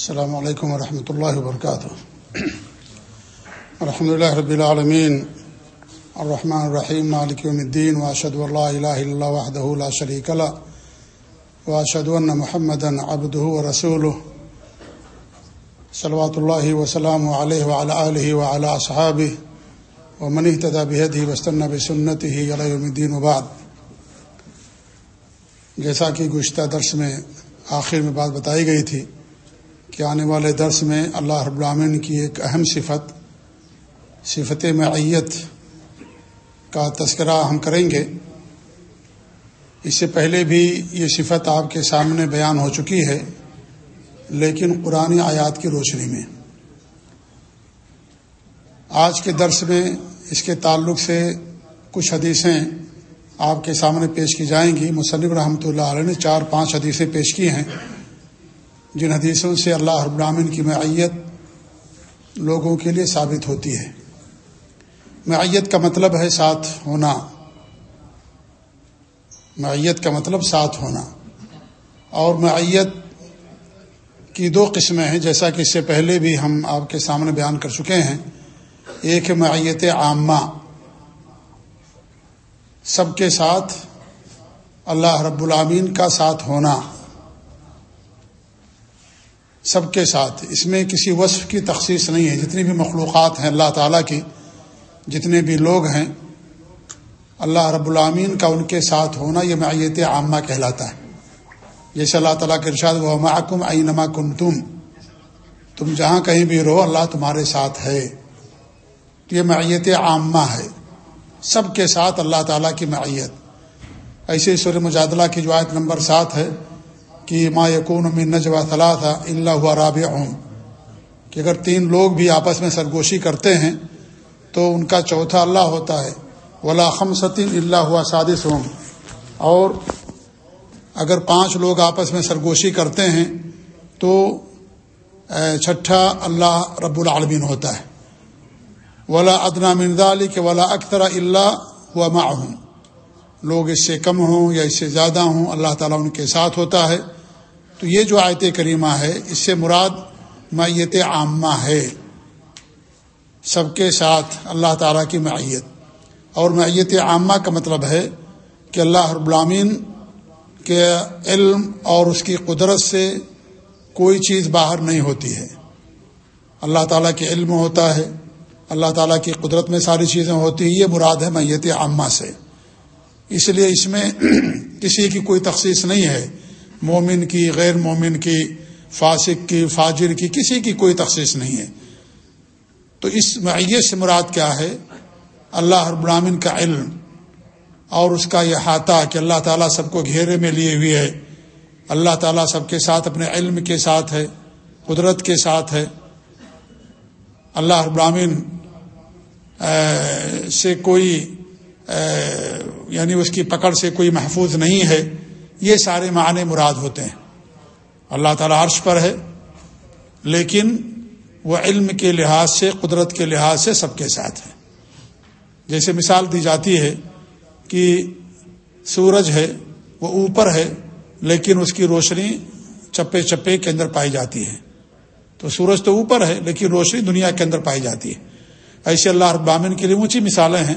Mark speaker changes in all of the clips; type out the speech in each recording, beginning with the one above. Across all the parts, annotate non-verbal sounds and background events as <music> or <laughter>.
Speaker 1: السلام علیکم ورحمۃ اللہ وبرکاتہ۔ الحمد اللہ رب العالمین، الرحمن الرحیم، مالک یوم الدین واشد اللہ الہ الا وحدہ لا شریک له واشهد ان محمدا عبده ورسوله صلوات الله وسلامه عليه وعلى اله وعلى اصحابه ومن اهتدى بهديه واستنى بسنته الى يوم الدين وبعد۔ جیسا کہ گزشتہ درس میں آخر میں بات بتائی گئی تھی کہ آنے والے درس میں اللہ رب العامن کی ایک اہم صفت صفت معیت کا تذکرہ ہم کریں گے۔ اس سے پہلے بھی یہ صفت آپ کے سامنے بیان ہو چکی ہے، لیکن قرآن آیات کی روشنی میں۔ آج کے درس میں اس کے تعلق سے کچھ حدیثیں آپ کے سامنے پیش کی جائیں گی۔ مصنف رحمۃ اللہ علیہ نے چار پانچ حدیثیں پیش کی ہیں۔ جن حدیثوں سے اللہ رب العالمین کی معیت لوگوں کے لیے ثابت ہوتی ہے۔ معیت کا مطلب ہے ساتھ ہونا۔ معیت کا مطلب ساتھ ہونا۔ اور معیت کی دو قسمیں ہیں، جیسا کہ اس سے پہلے بھی ہم آپ کے سامنے بیان کر چکے ہیں۔ ایک ہے معیت عامہ۔ سب کے ساتھ اللہ رب العامین کا ساتھ ہونا۔ سب کے ساتھ۔ اس میں کسی وصف کی تخصیص نہیں ہے۔ جتنی بھی مخلوقات ہیں اللہ تعالیٰ کی، جتنے بھی لوگ ہیں، اللہ رب العامین کا ان کے ساتھ ہونا یہ معیت عامہ کہلاتا ہے۔ جیسے اللہ تعالیٰ کے ارشاد و محکم اینما کم تم تم جہاں کہیں بھی رہو، اللہ تمہارے ساتھ ہے۔ تو یہ معیت عامہ ہے۔ سب کے ساتھ اللہ تعالیٰ کی معیت۔ ایسے سور مجادلہ کی جو آیت نمبر سات ہے کہ ما یقون من نجوا تھا اللہ راب کہ اگر تین لوگ بھی آپس میں سرگوشی کرتے ہیں تو ان کا چوتھا اللہ ہوتا ہے، ولا ستین اللہ ہوا سادس ہوں اور اگر پانچ لوگ آپس میں سرگوشی کرتے ہیں تو چھٹا اللہ رب العالمین ہوتا ہے۔ ولا ادنا مرزا علی کہ ولا اختر اللہ ہوا معہم۔ لوگ اس سے کم ہوں یا اس سے زیادہ ہوں، اللہ تعالیٰ ان کے ساتھ ہوتا ہے۔ تو یہ جو آیت کریمہ ہے، اس سے مراد معیت عامہ ہے۔ سب کے ساتھ اللہ تعالیٰ کی معیت۔ اور معیت عامہ کا مطلب ہے کہ اللہ رب العامین کے علم اور اس کی قدرت سے کوئی چیز باہر نہیں ہوتی ہے۔ اللہ تعالیٰ کے علم ہوتا ہے، اللہ تعالیٰ کی قدرت میں ساری چیزیں ہوتی ہیں، یہ مراد ہے میت عامہ سے۔ اس لیے اس میں <clears throat> کسی کی کوئی تخصیص نہیں ہے۔ مومن کی، غیر مومن کی، فاسق کی، فاجر کی، کسی کی کوئی تخصیص نہیں ہے۔ تو اس معیت سے مراد کیا ہے؟ اللہ رب العالمین کا علم اور اس کا یہ احاطہ کہ اللہ تعالیٰ سب کو گھیرے میں لیے ہوئے ہے۔ اللہ تعالیٰ سب کے ساتھ اپنے علم کے ساتھ ہے، قدرت کے ساتھ ہے۔ اللہ رب العالمین سے کوئی یعنی اس کی پکڑ سے کوئی محفوظ نہیں ہے۔ یہ سارے معنی مراد ہوتے ہیں۔ اللہ تعالیٰ عرش پر ہے، لیکن وہ علم کے لحاظ سے، قدرت کے لحاظ سے سب کے ساتھ ہے۔ جیسے مثال دی جاتی ہے کہ سورج ہے، وہ اوپر ہے، لیکن اس کی روشنی چپے چپے کے اندر پائی جاتی ہے۔ تو سورج تو اوپر ہے، لیکن روشنی دنیا کے اندر پائی جاتی ہے۔ ایسے اللہ ابامن کے لیے اونچی مثالیں ہیں۔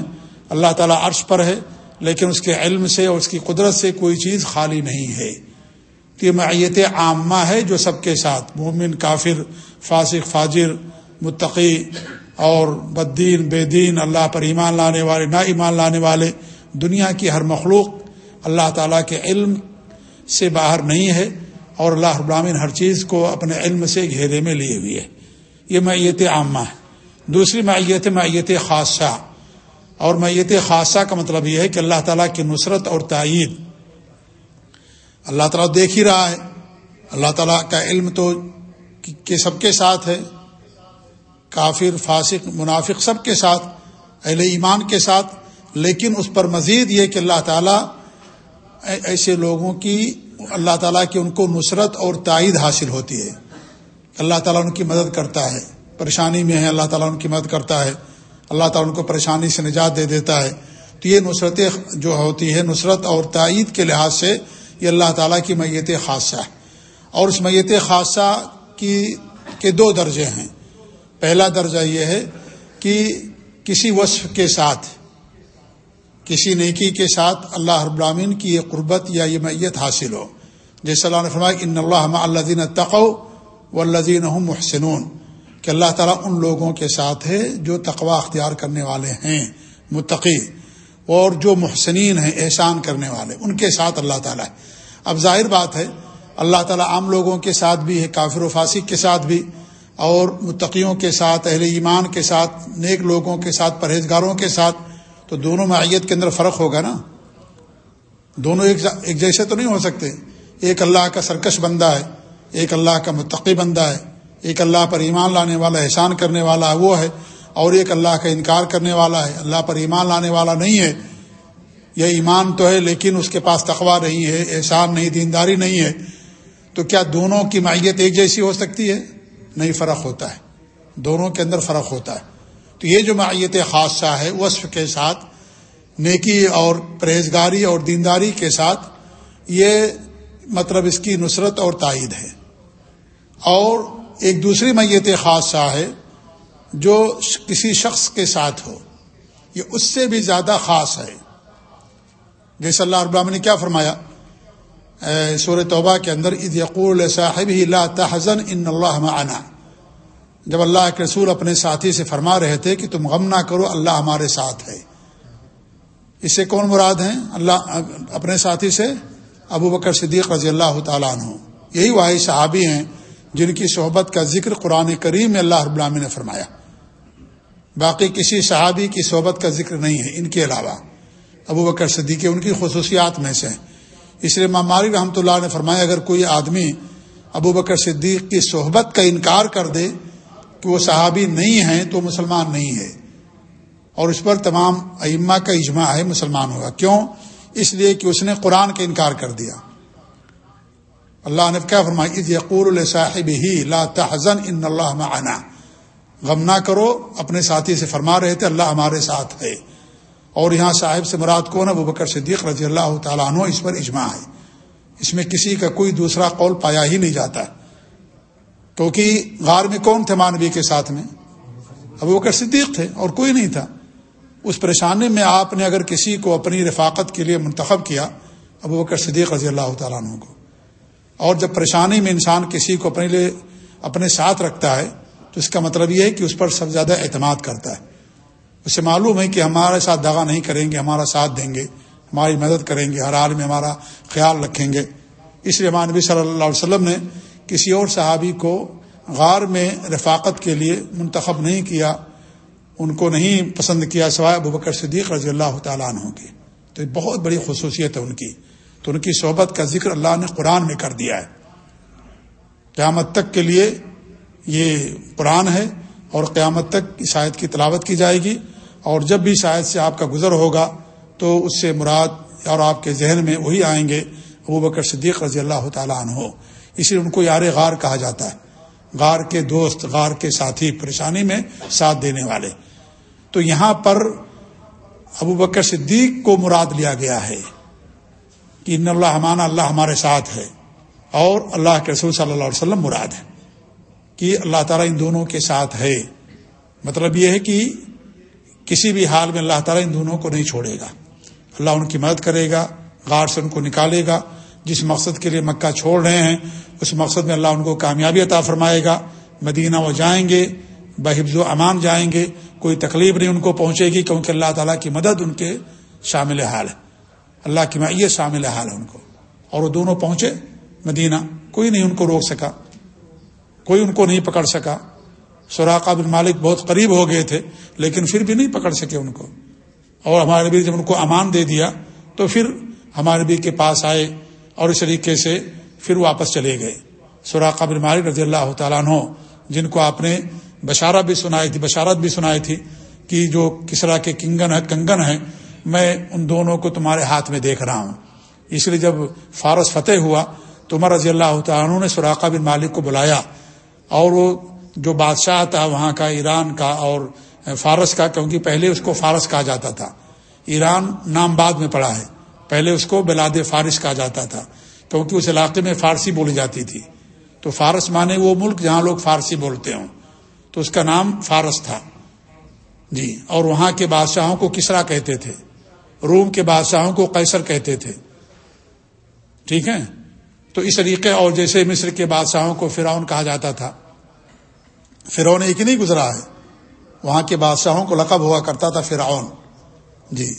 Speaker 1: اللہ تعالیٰ عرش پر ہے لیکن اس کے علم سے اور اس کی قدرت سے کوئی چیز خالی نہیں ہے۔ تو یہ معیت عامہ ہے جو سب کے ساتھ، مومن، کافر، فاسق، فاجر، متقی اور بدین بے دین، اللہ پر ایمان لانے والے، نا ایمان لانے والے، دنیا کی ہر مخلوق، اللہ تعالیٰ کے علم سے باہر نہیں ہے اور اللہ ابراہین ہر چیز کو اپنے علم سے گھیرے میں لیے ہوئے ہے۔ یہ معیت عامہ ہے۔ دوسری معیت معیت خاصہ۔ اور میت خاصہ کا مطلب یہ ہے کہ اللہ تعالیٰ کی نصرت اور تائید اللہ تعالیٰ دیکھ ہی رہا ہے۔ اللہ تعالیٰ کا علم تو کہ سب کے ساتھ ہے۔ کافر، فاسق، منافق سب کے ساتھ، اہل ایمان کے ساتھ۔ لیکن اس پر مزید یہ کہ اللہ تعالیٰ ایسے لوگوں کی، اللہ تعالیٰ کی ان کو نصرت اور تائید حاصل ہوتی ہے۔ اللہ تعالیٰ ان کی مدد کرتا ہے۔ پریشانی میں ہے، اللہ تعالیٰ ان کی مدد کرتا ہے۔ اللہ تعالیٰ ان کو پریشانی سے نجات دے دیتا ہے۔ تو یہ نصرت جو ہوتی ہے، نصرت اور تائید کے لحاظ سے یہ اللہ تعالیٰ کی میت خاصہ ہے۔ اور اس میت خاصہ کی، کے دو درجے ہیں۔ پہلا درجہ یہ ہے کہ کسی وصف کے ساتھ، کسی نیکی کے ساتھ اللہ رب العالمین کی یہ قربت یا یہ میت حاصل ہو۔ جیسے اللہ نے فرمایا، ان اللہ اللہ تقو و الدین محسنون کہ اللہ تعالیٰ ان لوگوں کے ساتھ ہے جو تقوا اختیار کرنے والے ہیں، متقی، اور جو محسنین ہیں، احسان کرنے والے، ان کے ساتھ اللہ تعالیٰ ہے۔ اب ظاہر بات ہے، اللہ تعالیٰ عام لوگوں کے ساتھ بھی ہے، کافر و فاسق کے ساتھ بھی، اور متقیوں کے ساتھ، اہل ایمان کے ساتھ، نیک لوگوں کے ساتھ، پرہیزگاروں کے ساتھ، تو دونوں معیت کے اندر فرق ہوگا نا؟ دونوں ایک جیسے تو نہیں ہو سکتے۔ ایک اللہ کا سرکش بندہ ہے، ایک اللہ کا متقی بندہ ہے۔ ایک اللہ پر ایمان لانے والا، احسان کرنے والا وہ ہے اور ایک اللہ کا انکار کرنے والا ہے۔ اللہ پر ایمان لانے والا نہیں ہے۔ یہ ایمان تو ہے لیکن اس کے پاس تخوا نہیں ہے، احسان نہیں، دینداری نہیں ہے۔ تو کیا دونوں کی معیت ایک جیسی ہو سکتی ہے؟ نہیں، فرق ہوتا ہے۔ دونوں کے اندر فرق ہوتا ہے۔ تو یہ جو معیت خاصہ ہے، وصف کے ساتھ، نیکی اور پرہیزگاری اور دینداری کے ساتھ، یہ مطلب اس کی نصرت اور تائید ہے۔ اور ایک دوسری میت خاصہ ہے جو کسی شخص کے ساتھ ہو، یہ اس سے بھی زیادہ خاص ہے۔ جیسے اللہ ابراہم نے کیا فرمایا؟ سور توبہ کے اندر عید یقول صاحب ہی اللہ تحزن ان اللہ معنا۔ جب اللہ کے رسول اپنے ساتھی سے فرما رہے تھے کہ تم غم نہ کرو، اللہ ہمارے ساتھ ہے۔ اس سے کون مراد ہیں؟ اللہ اپنے ساتھی سے ابو بکر صدیق رضی اللہ تعالیٰ عنہ۔ یہی واحد صحابی ہیں جن کی صحبت کا ذکر قرآن کریم میں اللہ رب العامی نے فرمایا۔ باقی کسی صحابی کی صحبت کا ذکر نہیں ہے، ان کے علاوہ۔ ابو بکر صدیق ان کی خصوصیات میں سے ہیں۔ اس لیے ماماری رحمۃ اللہ نے فرمایا، اگر کوئی آدمی ابو بکر صدیق کی صحبت کا انکار کر دے کہ وہ صحابی نہیں ہیں، تو مسلمان نہیں ہے۔ اور اس پر تمام ائمہ کا اجماع ہے، مسلمان ہوگا۔ کیوں؟ اس لیے کہ اس نے قرآن کا انکار کر دیا۔ اللہ نے کیا فرمایا؟ یقور صاحب ہی لا تحزن، ان اللہ معنا۔ غم نہ کرو، اپنے ساتھی سے فرما رہے تھے، اللہ ہمارے ساتھ ہے۔ اور یہاں صاحب سے مراد کون ہے؟ وہ بکر صدیق رضی اللہ تعالیٰ عنہ، اس پر اجماع ہے۔ اس میں کسی کا کوئی دوسرا قول پایا ہی نہیں جاتا۔ کیونکہ غار میں کون تھے مانوی کے ساتھ میں؟ ابو بکر صدیق تھے اور کوئی نہیں تھا۔ اس پریشانی میں آپ نے اگر کسی کو اپنی رفاقت کے لیے منتخب کیا، ابو بکر صدیق رضی اللہ تعالیٰ عنہ کو۔ اور جب پریشانی میں انسان کسی کو اپنے لیے اپنے ساتھ رکھتا ہے، تو اس کا مطلب یہ ہے کہ اس پر سب زیادہ اعتماد کرتا ہے۔ اسے معلوم ہے کہ ہمارے ساتھ دگا نہیں کریں گے، ہمارا ساتھ دیں گے، ہماری مدد کریں گے، ہر حال میں ہمارا خیال رکھیں گے۔ اس لیے نبی صلی اللہ علیہ وسلم نے کسی اور صحابی کو غار میں رفاقت کے لیے منتخب نہیں کیا، ان کو نہیں پسند کیا سوائے ابو بکر صدیق رضی اللہ تعالیٰ عنہ کی تو یہ بہت بڑی خصوصیت ہے ان کی۔ تو ان کی صحبت کا ذکر اللہ نے قرآن میں کر دیا ہے۔ قیامت تک کے لیے یہ قرآن ہے اور قیامت تک شاید کی تلاوت کی جائے گی۔ اور جب بھی شاید سے آپ کا گزر ہوگا تو اس سے مراد اور آپ کے ذہن میں وہی آئیں گے۔ ابو بکر صدیق رضی اللہ تعالیٰ عنہ۔ ہو اس لیے ان کو یار غار کہا جاتا ہے۔ غار کے دوست، غار کے ساتھی پریشانی میں ساتھ دینے والے۔ تو یہاں پر ابو بکر صدیق کو مراد لیا گیا ہے۔ کہ ان اللہ ہمانا، اللہ ہمارے ساتھ ہے۔ اور اللہ کے رسول صلی اللہ علیہ وسلم مراد ہے کہ اللہ تعالیٰ ان دونوں کے ساتھ ہے۔ مطلب یہ ہے کہ کسی بھی حال میں اللہ تعالیٰ ان دونوں کو نہیں چھوڑے گا۔ اللہ ان کی مدد کرے گا، غار سے ان کو نکالے گا۔ جس مقصد کے لیے مکہ چھوڑ رہے ہیں، اس مقصد میں اللہ ان کو کامیابی عطا فرمائے گا۔ مدینہ وہ جائیں گے، بحفظ و امان جائیں گے۔ کوئی تکلیف نہیں ان کو پہنچے گی، کیونکہ اللہ تعالیٰ کی مدد ان کے شامل حال ہے۔ اللہ کی معیت شامل حال ہے ان کو۔ اور وہ دونوں پہنچے مدینہ، کوئی نہیں ان کو روک سکا، کوئی ان کو نہیں پکڑ سکا۔ سوراقہ بن مالک بہت قریب ہو گئے تھے، لیکن پھر بھی نہیں پکڑ سکے ان کو۔ اور ہمارے نبی جب ان کو امان دے دیا، تو پھر ہمارے نبی کے پاس آئے اور اس طریقے سے پھر واپس چلے گئے۔ سوراخ بن مالک رضی اللہ تعالیٰ عنہ، جن کو آپ نے بشارہ بھی سنائی تھی، بشارت بھی سنائی تھی کہ جو کسرا کے کنگن ہے کنگن ہے میں ان دونوں کو تمہارے ہاتھ میں دیکھ رہا ہوں۔ اس لیے جب فارس فتح ہوا تو عمر رضی اللہ تعالیٰ عنہ نے سوراخا بن مالک کو بلایا اور وہ جو بادشاہ تھا وہاں کا، ایران کا اور فارس کا، کیونکہ پہلے اس کو فارس کہا جاتا تھا۔ ایران نام بعد میں پڑا ہے۔ پہلے اس کو بلاد فارس کہا جاتا تھا، کیونکہ اس علاقے میں فارسی بولی جاتی تھی۔ تو فارس مانے وہ ملک جہاں لوگ فارسی بولتے ہوں۔ تو اس کا نام فارس تھا۔ جی اور وہاں کے بادشاہوں کو کسرا کہتے تھے۔ روم کے بادشاہوں کو قیصر کہتے تھے۔ ٹھیک ہے؟ تو اس طریقے اور جیسے مصر کے بادشاہوں کو فرعون کہا جاتا تھا۔ فرعون ایک ہی نہیں گزرا ہے۔ وہاں کے بادشاہوں کو لقب ہوا کرتا تھا فرعون۔ جی۔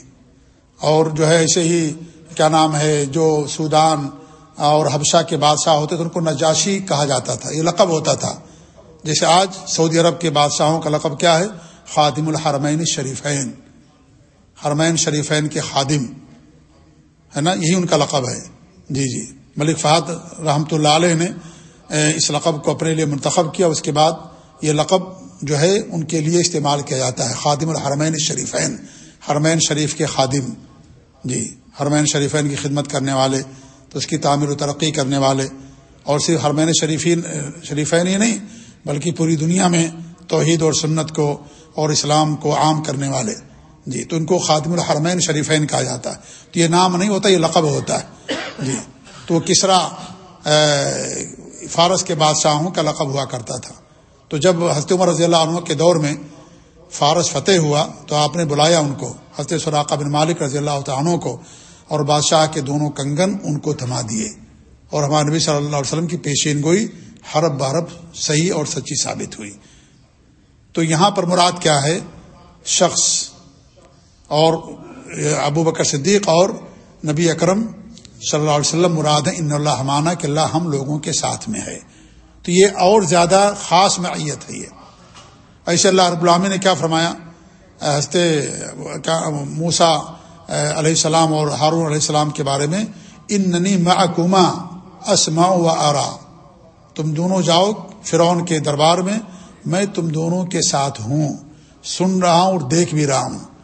Speaker 1: اور جو ہے ایسے ہی کیا نام ہے، جو سودان اور حبشہ کے بادشاہ ہوتے تھے، ان کو نجاشی کہا جاتا تھا۔ یہ لقب ہوتا تھا۔ جیسے آج سعودی عرب کے بادشاہوں کا لقب کیا ہے؟ خادم الحرمین شریفین حرمین شریفین کے خادم، ہے نا؟ یہی ان کا لقب ہے۔ جی جی۔ ملک فہد رحمۃ اللہ علیہ نے اس لقب کو اپنے لیے منتخب کیا۔ اس کے بعد یہ لقب جو ہے، ان کے لیے استعمال کیا جاتا ہے۔ خادم الحرمین شریفین، حرمین شریف کے خادم۔ جی حرمین شریفین کی خدمت کرنے والے، تو اس کی تعمیر و ترقی کرنے والے۔ اور صرف حرمین شریفین شریفین ہی نہیں، بلکہ پوری دنیا میں توحید اور سنت کو اور اسلام کو عام کرنے والے۔ جی تو ان کو خادم الحرمین شریفین کہا جاتا ہے۔ تو یہ نام نہیں ہوتا، یہ لقب ہوتا ہے۔ جی تو کسرا فارس کے بادشاہوں کا لقب ہوا کرتا تھا۔ تو جب حضرت عمر رضی اللہ عنہ کے دور میں فارس فتح ہوا، تو آپ نے بلایا ان کو، حضرت سراقہ بن مالک رضی اللہ عنہ کو، اور بادشاہ کے دونوں کنگن ان کو تھما دیے۔ اور ہمارے نبی صلی اللہ علیہ وسلم کی پیشین گوئی حرب بارب صحیح اور سچی ثابت ہوئی۔ تو یہاں پر مراد کیا ہے؟ شخص اور ابو بکر صدیق اور نبی اکرم صلی اللہ علیہ وسلم مراد ان اللہ مانا کہ اللہ ہم لوگوں کے ساتھ میں ہے۔ تو یہ اور زیادہ خاص معیت ہے یہ۔ ایسے اللہ رب العامی نے کیا فرمایا؟ ہنستے موسا علیہ السلام اور ہارون علیہ السلام کے بارے میں ان ننی محکمہ اسما و آرا تم دونوں جاؤ فرعون کے دربار میں میں تم دونوں کے ساتھ ہوں۔ سن رہا ہوں اور دیکھ بھی رہا ہوں۔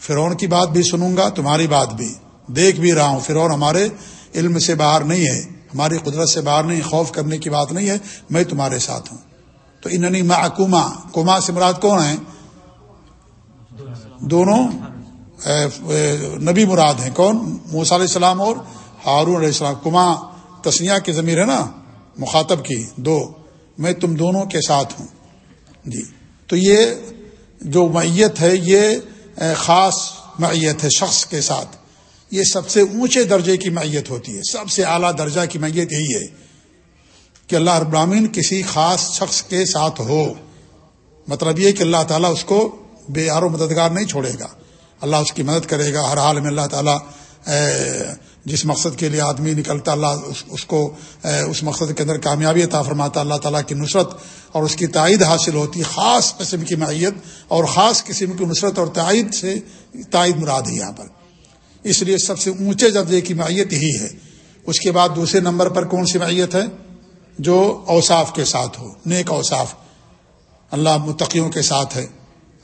Speaker 1: فرعون کی بات بھی سنوں گا، تمہاری بات بھی۔ دیکھ بھی رہا ہوں، فرعون ہمارے علم سے باہر نہیں ہے۔ ہماری قدرت سے باہر نہیں، خوف کرنے کی بات نہیں ہے، میں تمہارے ساتھ ہوں۔ تو اننی محکمہ کما سے مراد کون ہیں؟ دونوں نبی مراد ہیں۔ کون؟ موسا علیہ السلام اور ہارون علیہ السلام۔ کما تسنیا کی ضمیر ہے نا؟ مخاطب کی۔ دو۔ میں تم دونوں کے ساتھ ہوں۔ جی۔ تو یہ جو معیت ہے، یہ خاص معیت ہے شخص کے ساتھ۔ یہ سب سے اونچے درجے کی معیت ہوتی ہے۔ سب سے اعلیٰ درجہ کی معیت یہی ہے کہ اللہ ابراہین کسی خاص شخص کے ساتھ ہو۔ مطلب یہ کہ اللہ تعالیٰ اس کو بے و مددگار نہیں چھوڑے گا۔ اللہ اس کی مدد کرے گا۔ ہر حال میں اللہ تعالیٰ جس مقصد کے لیے آدمی نکلتا اللہ اس کو اس مقصد کے اندر کامیابی عطا فرماتا، اللہ تعالیٰ کی نصرت اور اس کی تائید حاصل ہوتی، خاص قسم کی معیت اور خاص قسم کی نصرت اور تائید سے تائید مراد ہے یہاں پر۔ اس لیے سب سے اونچے درجے کی معیت یہی ہے۔ اس کے بعد دوسرے نمبر پر کون سی معیت ہے؟ جو اوصاف کے ساتھ ہو، نیک اوصاف۔ اللہ متقیوں کے ساتھ ہے،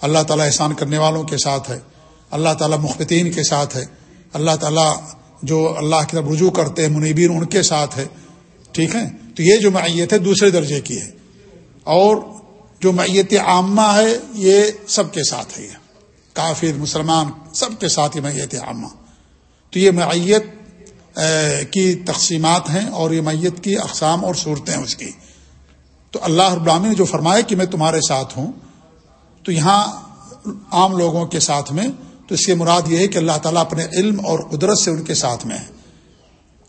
Speaker 1: اللہ تعالیٰ احسان کرنے والوں کے ساتھ ہے، اللہ تعالیٰ مختین کے ساتھ ہے، اللہ تعالیٰ جو اللہ کی طرف رجوع کرتے ہیں، منیبین ان کے ساتھ ہے۔ ٹھیک ہے؟ تو یہ جو معیت ہے دوسرے درجے کی ہے۔ اور جو معیت عامہ ہے، یہ سب کے ساتھ ہے۔ یہ کافر، مسلمان، سب کے ساتھ یہ معیت عامہ۔ تو یہ معیت کی تقسیمات ہیں اور یہ میت کی اقسام اور صورتیں ہیں اس کی۔ تو اللہ ابرامی نے جو فرمایا کہ میں تمہارے ساتھ ہوں، تو یہاں عام لوگوں کے ساتھ میں تو اس کے مراد یہ ہے کہ اللہ تعالیٰ اپنے علم اور قدرت سے ان کے ساتھ میں ہے۔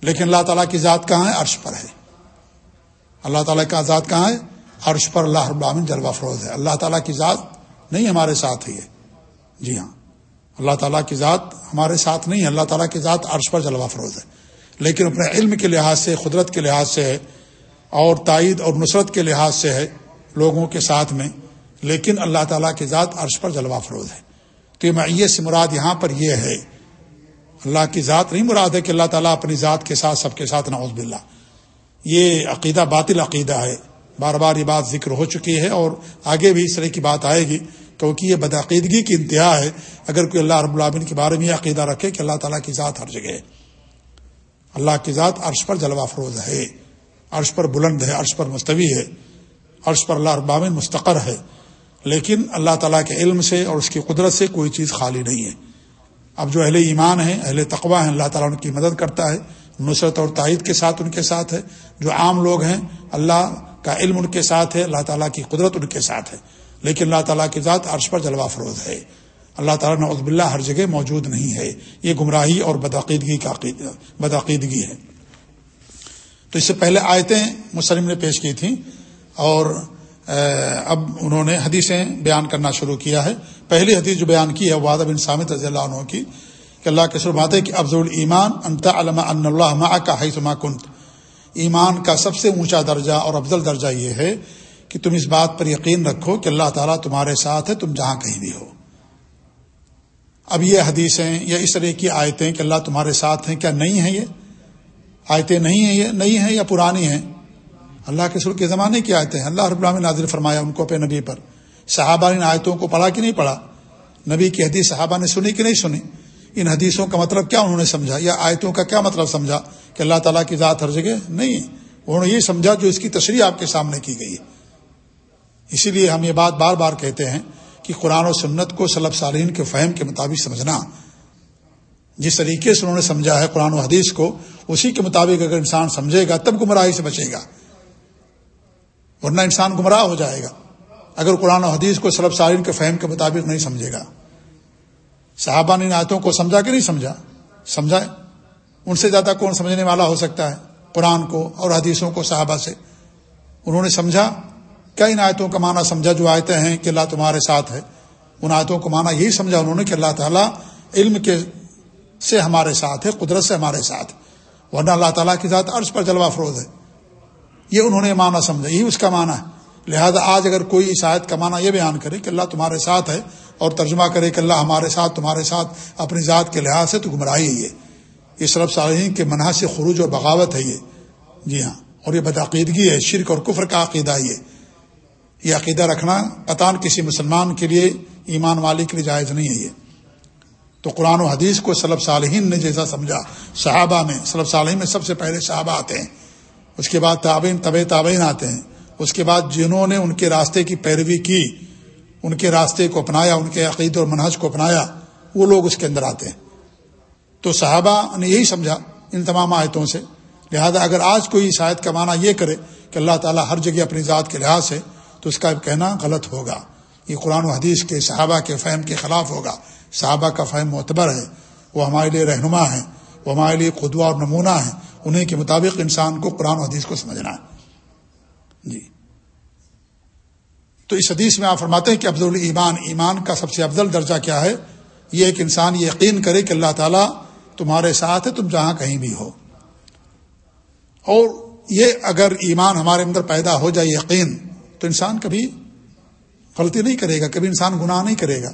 Speaker 1: لیکن اللہ تعالیٰ کی ذات کہاں ہے؟ عرش پر ہے۔ اللہ تعالیٰ کا ذات کہاں ہے؟ عرش پر اللہ ابامن جلوہ فروز ہے۔ اللہ تعالیٰ کی ذات نہیں ہمارے ساتھ ہے جی ہاں۔ اللہ تعالیٰ کی ذات ہمارے ساتھ نہیں ہے۔ اللہ تعالیٰ کی ذات عرش پر جلوہ فروز ہے۔ لیکن اپنے علم کے لحاظ سے، قدرت کے لحاظ سے ہے اور تائید اور نصرت کے لحاظ سے ہے لوگوں کے ساتھ میں، لیکن اللہ تعالیٰ کی ذات عرش پر جلوہ فروز ہے۔ تو معیت سے مراد یہاں پر یہ ہے، اللہ کی ذات نہیں مراد ہے کہ اللہ تعالیٰ اپنی ذات کے ساتھ، سب کے ساتھ، نعوذ باللہ۔ یہ عقیدہ، باطل عقیدہ ہے۔ بار بار یہ بات ذکر ہو چکی ہے اور آگے بھی اس طرح کی بات آئے گی، کیونکہ یہ بدعقیدگی کی انتہا ہے۔ اگر کوئی اللہ رب العامن کے بارے میں یہ عقیدہ رکھے کہ اللہ تعالیٰ کی ذات ہر جگہ ہے۔ اللہ کی ذات عرش پر جلوہ فروز ہے۔ عرش پر بلند ہے، عرش پر مستوی ہے۔ عرش پر اللہ ابامن مستقر ہے۔ لیکن اللہ تعالیٰ کے علم سے اور اس کی قدرت سے کوئی چیز خالی نہیں ہے۔ اب جو اہل ایمان ہیں، اہل تقوا ہیں، اللہ تعالیٰ ان کی مدد کرتا ہے۔ نصرت اور تائید کے ساتھ ان کے ساتھ ہے۔ جو عام لوگ ہیں، اللہ کا علم ان کے ساتھ ہے، اللہ تعالیٰ کی قدرت ان کے ساتھ ہے۔ لیکن اللہ تعالیٰ کی ذات عرش پر جلوہ فروز ہے۔ اللہ تعالیٰ نے عزب اللہ ہر جگہ موجود نہیں ہے۔ یہ گمراہی اور بدعقیدگی کا بدعقیدگی ہے۔ تو اس سے پہلے آیتیں مسلم نے پیش کی تھیں اور اب انہوں نے حدیثیں بیان کرنا شروع کیا ہے۔ پہلی حدیث جو بیان کی ہے وادب بن سامت رضی اللہ عنہ کی، کہ اللہ کے سربات ہے کہ افضل ایمان انت علم ان اللہ کا حیثما کنت۔ ایمان کا سب سے اونچا درجہ اور افضل درجہ یہ ہے کہ تم اس بات پر یقین رکھو کہ اللہ تعالیٰ تمہارے ساتھ ہے، تم جہاں کہیں بھی ہو۔ اب یہ حدیثیں یا اس طرح کی آیتیں کہ اللہ تمہارے ساتھ ہیں، کیا نہیں ہیں یہ؟ آیتیں نہیں ہیں یہ؟ نہیں ہیں یا پرانی ہیں؟ اللہ کے سر کے زمانے کی آیتیں ہیں۔ اللہ رب اللہ نازر فرمایا ان کو اپنے نبی پر۔ صحابہ نے ان آیتوں کو پڑھا کہ نہیں پڑھا؟ نبی کی حدیث صحابہ نے سنی کہ نہیں سنی؟ ان حدیثوں کا مطلب کیا انہوں نے سمجھا؟ یا آیتوں کا کیا مطلب سمجھا کہ اللہ تعالیٰ کی ذات ہر جگہ نہیں انہوں نے یہ سمجھا جو اس کی تشریح آپ کے سامنے کی گئی ہے۔ اسی لیے ہم یہ بات بار بار کہتے ہیں کہ قرآن و سنت کو صلب صالین کے فہم کے مطابق سمجھنا۔ جس طریقے سے انہوں نے سمجھا ہے قرآن و حدیث کو، اسی کے مطابق اگر انسان سمجھے گا، تب گمراہی سے بچے گا۔ ورنہ انسان گمراہ ہو جائے گا۔ اگر قرآن و حدیث کو صلب صالین کے فہم کے مطابق نہیں سمجھے گا۔ صحابہ نے ان آیتوں کو سمجھا کہ نہیں سمجھا؟ سمجھائے۔ ان سے زیادہ کون سمجھنے والا ہو سکتا ہے؟ قرآن کو اور حدیثوں کو صحابہ سے۔ انہوں نے سمجھا۔ کیا ان آیتوں کا معنی سمجھا؟ جو آیتیں ہیں کہ اللہ تمہارے ساتھ ہے۔ ان آیتوں کو معنی یہی سمجھا انہوں نے کہ اللہ تعالیٰ علم کے سے ہمارے ساتھ ہے، قدرت سے ہمارے ساتھ۔ ورنہ اللہ تعالیٰ کی ذات عرض پر جلوہ افروز ہے۔ یہ انہوں نے معنی سمجھا، یہی اس کا معنی ہے۔ لہذا آج اگر کوئی اس آیت کا معنی یہ بیان کرے کہ اللہ تمہارے ساتھ ہے اور ترجمہ کرے کہ اللہ ہمارے ساتھ، تمہارے ساتھ اپنی ذات کے لحاظ سے تو گمراہی ہے یہ۔ یہ صرف صالحین کے منحص سے خروج اور بغاوت ہے یہ۔ جی ہاں اور یہ بدعقیدگی ہے، شرک اور کفر کا عقیدہ یہ۔ یہ عقیدہ رکھنا قطان کسی مسلمان کے لیے ایمان والی کے لیے جائز نہیں ہے یہ۔ تو قرآن و حدیث کو صلب صالحین نے جیسا سمجھا، صحابہ میں، صلب صالحین میں سب سے پہلے صحابہ آتے ہیں۔ اس کے بعد تابعین طب تابعین آتے ہیں۔ اس کے بعد جنہوں نے ان کے راستے کی پیروی کی، ان کے راستے کو اپنایا، ان کے عقید اور منحج کو اپنایا، وہ لوگ اس کے اندر آتے ہیں۔ تو صحابہ نے یہی سمجھا ان تمام آیتوں سے۔ لہذا اگر آج کوئی اس آیت کا معنی یہ کرے کہ اللہ تعالیٰ ہر جگہ اپنی ذات کے لحاظ سے، تو اس کا کہنا غلط ہوگا۔ یہ قرآن و حدیث کے صحابہ کے فہم کے خلاف ہوگا۔ صحابہ کا فہم معتبر ہے۔ وہ ہمارے لیے رہنما ہے وہ ہمارے لیے خدوا اور نمونہ ہے انہیں کے مطابق انسان کو قرآن و حدیث کو سمجھنا ہے۔ جی۔ تو اس حدیث میں آپ فرماتے ہیں کہ افضل ایمان ایمان کا سب سے افضل درجہ کیا ہے؟ یہ ایک انسان یہ یقین کرے کہ اللہ تعالیٰ تمہارے ساتھ ہے، تم جہاں کہیں بھی ہو۔ اور یہ اگر ایمان ہمارے اندر پیدا ہو جائے یقین، تو انسان کبھی غلطی نہیں کرے گا، کبھی انسان گناہ نہیں کرے گا۔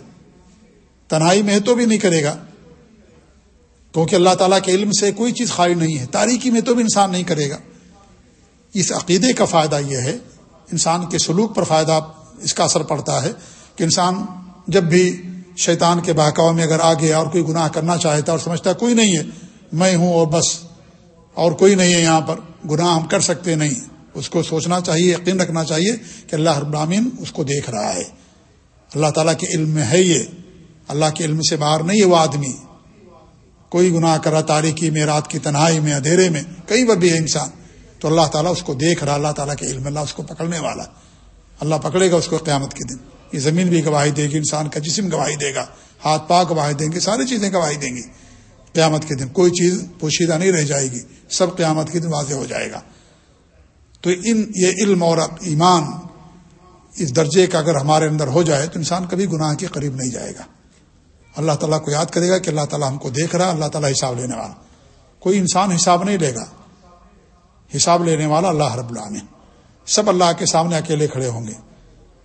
Speaker 1: تنہائی میں تو بھی نہیں کرے گا۔ کیونکہ اللہ تعالیٰ کے علم سے کوئی چیز خالی نہیں ہے۔ تاریخی میں تو بھی انسان نہیں کرے گا۔ اس عقیدے کا فائدہ یہ ہے، انسان کے سلوک پر فائدہ اس کا اثر پڑتا ہے کہ انسان جب بھی شیطان کے بہکاؤ میں اگر آ گیا اور کوئی گناہ کرنا چاہتا اور سمجھتا کوئی نہیں ہے، میں ہوں اور بس، اور کوئی نہیں ہے یہاں پر، گناہ ہم کر سکتے نہیں۔ اس کو سوچنا چاہیے، یقین رکھنا چاہیے کہ اللہ ابراہین اس کو دیکھ رہا ہے۔ اللہ تعالیٰ کے علم میں ہے یہ۔ اللہ کے علم سے باہر نہیں ہے وہ آدمی۔ کوئی گناہ کر رہا تاریخی میں، رات کی تنہائی میں، اندھیرے میں، کہیں پر بھی ہے انسان، تو اللہ تعالیٰ اس کو دیکھ رہا اللہ تعالیٰ کے علم، اللہ اس کو پکڑنے والا اللہ پکڑے گا اس کو قیامت کے دن۔ یہ زمین بھی گواہی دے گی، انسان کا جسم گواہی دے گا۔ ہاتھ پا گواہی دیں گے، ساری چیزیں گواہی دیں گی قیامت کے دن کوئی چیز پوشیدہ نہیں رہ جائے گی، سب قیامت کے دن واضح ہو جائے گا۔ تو ان، یہ علم اور ایمان اس درجے کا اگر ہمارے اندر ہو جائے تو انسان کبھی گناہ کے قریب نہیں جائے گا۔ اللہ تعالیٰ کو یاد کرے گا کہ اللہ تعالیٰ ہم کو دیکھ رہا اللہ تعالیٰ حساب لینے والا۔ کوئی انسان حساب نہیں لے گا۔ حساب لینے والا اللہ رب العالمین۔ سب اللہ کے سامنے اکیلے کھڑے ہوں گے۔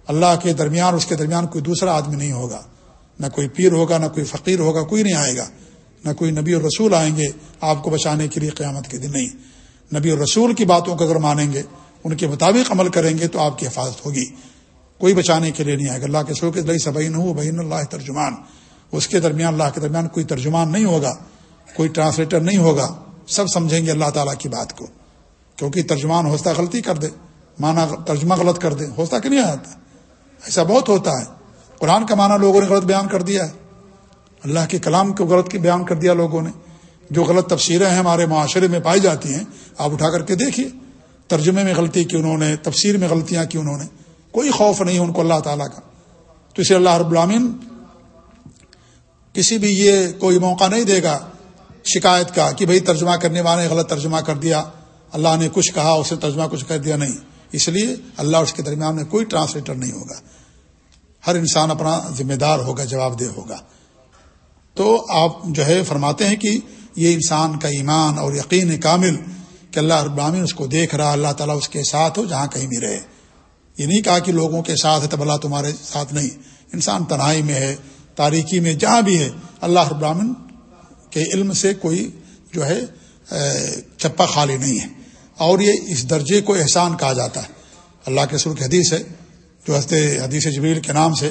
Speaker 1: اللہ کے درمیان، اس کے درمیان کوئی دوسرا آدمی نہیں ہوگا۔ نہ کوئی پیر ہوگا، نہ کوئی فقیر ہوگا، کوئی نہیں آئے گا۔ نہ کوئی نبی اور رسول آئیں گے آپ کو بچانے کے لیے قیامت کے دن نہیں۔ نبی اور رسول کی باتوں کو اگر مانیں گے، ان کے مطابق عمل کریں گے، تو آپ کی حفاظت ہوگی۔ کوئی بچانے کے لیے نہیں آئے گا۔ اللہ کے سو کے لئی سبین ہو بہین اللہ ترجمان۔ اس کے درمیان، اللہ کے درمیان کوئی ترجمان نہیں ہوگا، کوئی ٹرانسلیٹر نہیں ہوگا، سب سمجھیں گے اللہ تعالیٰ کی بات کو۔ کیونکہ ترجمان ہوتا غلطی کر دے مانا ترجمہ غلط کر دے ہوتا کہ نہیں آتا ایسا بہت ہوتا ہے۔ قرآن کا معنی لوگوں نے غلط بیان کر دیا ہے۔ اللہ کے کلام کو غلط کی بیان کر دیا لوگوں نے۔ جو غلط تفسیریں ہیں ہمارے معاشرے میں پائی جاتی ہیں، آپ اٹھا کر کے دیکھیے۔ ترجمے میں غلطی کی انہوں نے، تفسیر میں غلطیاں کی انہوں نے۔ کوئی خوف نہیں ان کو اللہ تعالیٰ کا۔ تو اسے اللہ رب العامن کسی بھی یہ کوئی موقع نہیں دے گا شکایت کا کہ بھئی ترجمہ کرنے والے غلط ترجمہ کر دیا، اللہ نے کچھ کہا اسے ترجمہ کچھ کر دیا نہیں۔ اس لیے اللہ اس کے درمیان میں کوئی ٹرانسلیٹر نہیں ہوگا۔ ہر انسان اپنا ذمہ دار ہوگا، جواب دہ ہوگا۔ تو آپ جو ہے فرماتے ہیں کہ یہ انسان کا ایمان اور یقین کامل کہ اللہ ابراہین اس کو دیکھ رہا، اللہ تعالیٰ اس کے ساتھ ہو جہاں کہیں بھی رہے۔ یہ نہیں کہا کہ لوگوں کے ساتھ ہے تب اللہ تمہارے ساتھ نہیں۔ انسان تنہائی میں ہے۔ تاریکی میں جہاں بھی ہے، اللہ ابراہین کے علم سے کوئی جو ہے چپا خالی نہیں ہے۔ اور یہ اس درجے کو احسان کہا جاتا ہے۔ اللہ کے سر حدیث ہے، جو ہنستے حدیث جبیل کے نام سے،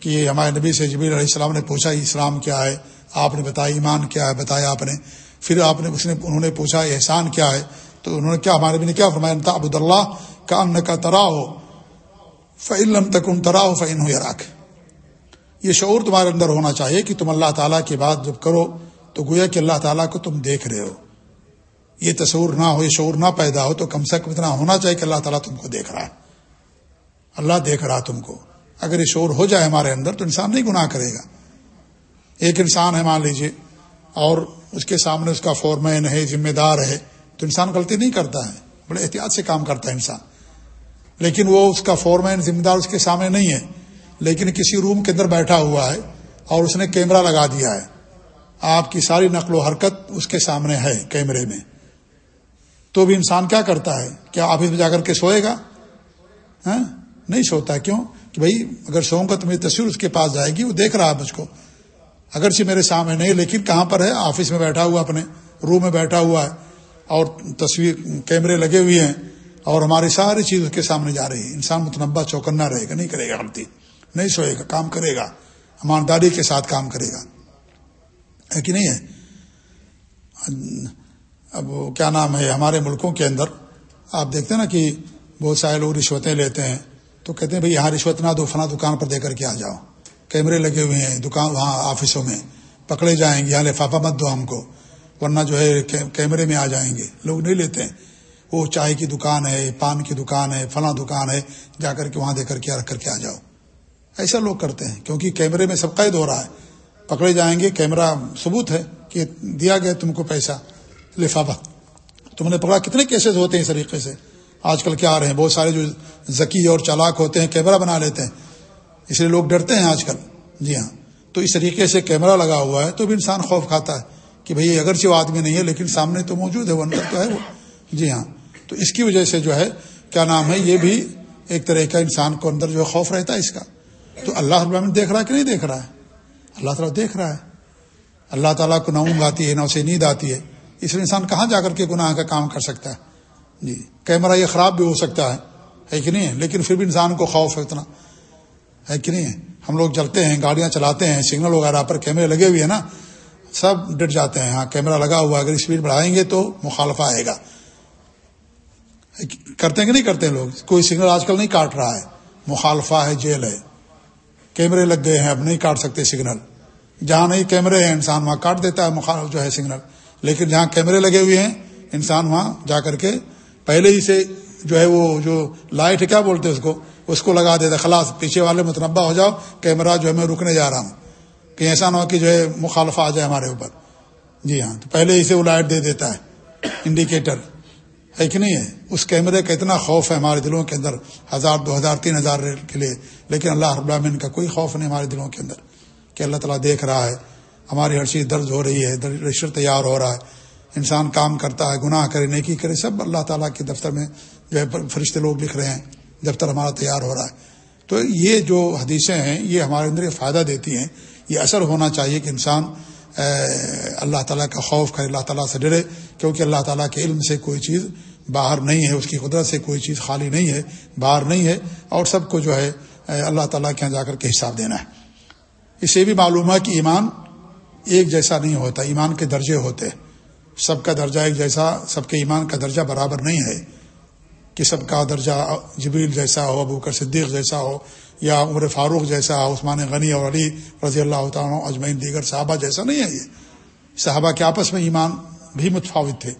Speaker 1: کہ ہمارے نبی سے جبیل علیہ السلام نے پوچھا، اسلام کیا ہے؟ آپ نے بتایا، ایمان کیا ہے؟ بتایا آپ نے۔ پھر آپ نے، اس نے، انہوں نے پوچھا، احسان کیا ہے؟ تو انہوں نے کیا، ہمارے بھی نے کیا فرمایا تھا اللہ کا ان کا ترا ہو فعلم تک ان ترا ہو فعن ہو یہ شعور تمہارے اندر ہونا چاہیے کہ تم اللہ تعالیٰ کی بات جب کرو تو گویا کہ اللہ تعالیٰ کو تم دیکھ رہے ہو۔ یہ تصور نہ ہو، یہ شعور نہ پیدا ہو تو کم سے کم اتنا ہونا چاہیے کہ اللہ تعالیٰ تم کو دیکھ رہا ہے۔ اللہ دیکھ رہا تم کو۔ اگر یہ شعور ہو جائے ہمارے اندر تو انسان نہیں گناہ کرے گا۔ ایک انسان ہے مان لیجیے اور اس کے سامنے اس کا فورمین ہے، ذمہ دار ہے، تو انسان غلطی نہیں کرتا ہے۔ بڑے احتیاط سے کام کرتا ہے انسان۔ لیکن وہ اس کا فورمین، ذمہ دار اس کے سامنے نہیں ہے۔ لیکن کسی روم کے اندر بیٹھا ہوا ہے اور اس نے کیمرہ لگا دیا ہے۔ آپ کی ساری نقل و حرکت اس کے سامنے ہے کیمرے میں۔ تو بھی انسان کیا کرتا ہے؟ کیا آفس میں جا کر کے سوئے گا؟ ہاں؟ نہیں سوتا ہے کیوں؟ کہ بھائی، اگر سوؤں گا تو میری تصویر اس کے پاس جائے گی، وہ دیکھ رہا ہے مجھ کو۔ اگرچہ میرے سامنے نہیں، لیکن کہاں پر ہے؟ آفس میں بیٹھا ہوا، اپنے روم میں بیٹھا ہوا ہے اور تصویر، کیمرے لگے ہوئے ہیں اور ہماری ساری چیز اس کے سامنے جا رہی ہے۔ انسان متنبع چوکنا رہے گا، نہیں کرے گا غلطی۔ نہیں سوئے گا، کام کرے گا۔ ایمانداری کے ساتھ کام کرے گا۔ ہے کہ نہیں ہے؟ اب کیا نام ہے، ہمارے ملکوں کے اندر آپ دیکھتے ہیں نا کہ بہت سارے لوگ رشوتیں لیتے ہیں، تو کہتے ہیں بھائی یہاں رشوت نہ دو، فلاں دکان پر دے کر کے آ جاؤ۔ کیمرے لگے ہوئے ہیں دکان وہاں آفسوں میں، پکڑے جائیں گے، یہاں لفافہ مت دو ہم کو، ورنہ جو ہے کیمرے میں آ جائیں گے۔ لوگ نہیں لیتے ہیں۔ وہ چائے کی دکان ہے، پان کی دکان ہے، فلاں دکان ہے، جا کر کے وہاں دے کر کے رکھ کر کے آ جاؤ۔ ایسا لوگ کرتے ہیں، کیونکہ کیمرے میں سب قید ہو رہا ہے۔ پکڑے جائیں گے، کیمرہ ثبوت ہے کہ دیا گیا تم کو پیسہ، لفافہ۔ تم نے پکڑا، کتنے کیسز ہوتے ہیں اس طریقے سے؟ آج کل کیا آ رہے ہیں؟ بہت سارے جو ذکی اور چالاک ہوتے ہیں، کیمرہ بنا لیتے ہیں۔ اس لیے لوگ ڈرتے ہیں آج کل۔ جی ہاں۔ تو اس طریقے سے کیمرہ لگا ہوا ہے تو بھی انسان خوف کھاتا ہے کہ بھئی اگرچہ وہ آدمی نہیں ہے، لیکن سامنے تو موجود ہے، وہ اندر تو ہے وہ۔ جی ہاں۔ تو اس کی وجہ سے جو ہے، کیا نام ہے، یہ بھی ایک طرح کا انسان کو اندر جو خوف رہتا ہے اس کا۔ تو اللہ ابراہین دیکھ رہا ہے کہ نہیں دیکھ رہا ہے؟ اللہ تعالیٰ دیکھ رہا ہے۔ اللہ تعالیٰ کو نہ اونگ آتی ہے، نہ اسے نیند آتی ہے۔ اس لیے انسان کہاں جا کر کے گناہ کا کام کر سکتا ہے؟ جی کیمرہ یہ خراب بھی ہو سکتا ہے ہے کہ نہیں؟ ہے لیکن پھر بھی انسان کو خوف ہے اتنا۔ ہے کہ نہیں؟ ہے ہم لوگ چلتے ہیں، گاڑیاں چلاتے ہیں، سگنل وغیرہ پر کیمرے لگے ہوئے ہیں نا، سب ڈٹ جاتے ہیں۔ ہاں کیمرہ لگا ہوا اگر اسپیڈ بڑھائیں گے تو مخالفہ آئے گا۔ کرتے ہیں کہ نہیں کرتے ہیں لوگ؟ کوئی سگنل آج کل نہیں کاٹ رہا ہے۔ مخالفہ ہے، جیل ہے۔ کیمرے لگ گئے ہیں، اب نہیں کاٹ سکتے سگنل۔ جہاں نہیں کیمرے ہیں، انسان وہاں کاٹ دیتا ہے، مخالف جو ہے سگنل۔ لیکن جہاں کیمرے لگے ہوئے ہیں، انسان وہاں جا کر کے پہلے ہی سے جو ہے وہ، جو لائٹ ہے، کیا بولتے ہیں اس کو؟ اس کو لگا دیتا خلاص، پیچھے والے متنبع ہو جاؤ، کیمرہ جو ہے میں رکنے جا رہا ہوں۔ کہ ایسا نہ ہو کہ جو ہے مخالفہ آ جائے ہمارے اوپر۔ جی ہاں تو پہلے ہی سے وہ لائٹ دے دیتا ہے، انڈیکیٹر۔ ہے کہ نہیں ہے؟ اس کیمرے کا اتنا خوف ہے ہمارے دلوں کے اندر، ہزار، دو ہزار، تین ہزار کے لیے، لیکن اللہ رب العالمین کا کوئی خوف نہیں ہمارے دلوں کے اندر کہ اللہ تعالیٰ دیکھ رہا ہے، ہماری ہر چیز درج ہو رہی ہے رشر تیار ہو رہا ہے، انسان کام کرتا ہے، گناہ کرے، نیکی کرے، سب اللہ تعالیٰ کے دفتر میں جو ہے فرشتے لوگ لکھ رہے ہیں دفتر ہمارا تیار ہو رہا ہے۔ تو یہ جو حدیثیں ہیں، یہ ہمارے اندر یہ فائدہ دیتی ہیں، یہ اثر ہونا چاہیے کہ انسان اللہ تعالیٰ کا خوف کرے، اللہ تعالیٰ سے ڈرے، کیونکہ اللہ تعالیٰ کے علم سے کوئی چیز باہر نہیں ہے، اس کی قدرت سے کوئی چیز خالی نہیں ہے، باہر نہیں ہے، اور سب کو جو ہے اللہ تعالیٰ کے یہاں جا کر کے حساب دینا ہے۔ اسے بھی معلوم ہے کہ ایمان ایک جیسا نہیں ہوتا، ایمان کے درجے ہوتے سب کا درجہ ایک جیسا، سب کے ایمان کا درجہ برابر نہیں ہے۔ کہ سب کا درجہ جبیل جیسا ہو ابو کر صدیق جیسا ہو، یا عمر فاروق جیسا ہو عثمان غنی اور علی رضی اللہ تعالیٰ اجمعین، دیگر صحابہ جیسا نہیں ہے۔ یہ صحابہ کے آپس میں ایمان بھی متفاوت تھے۔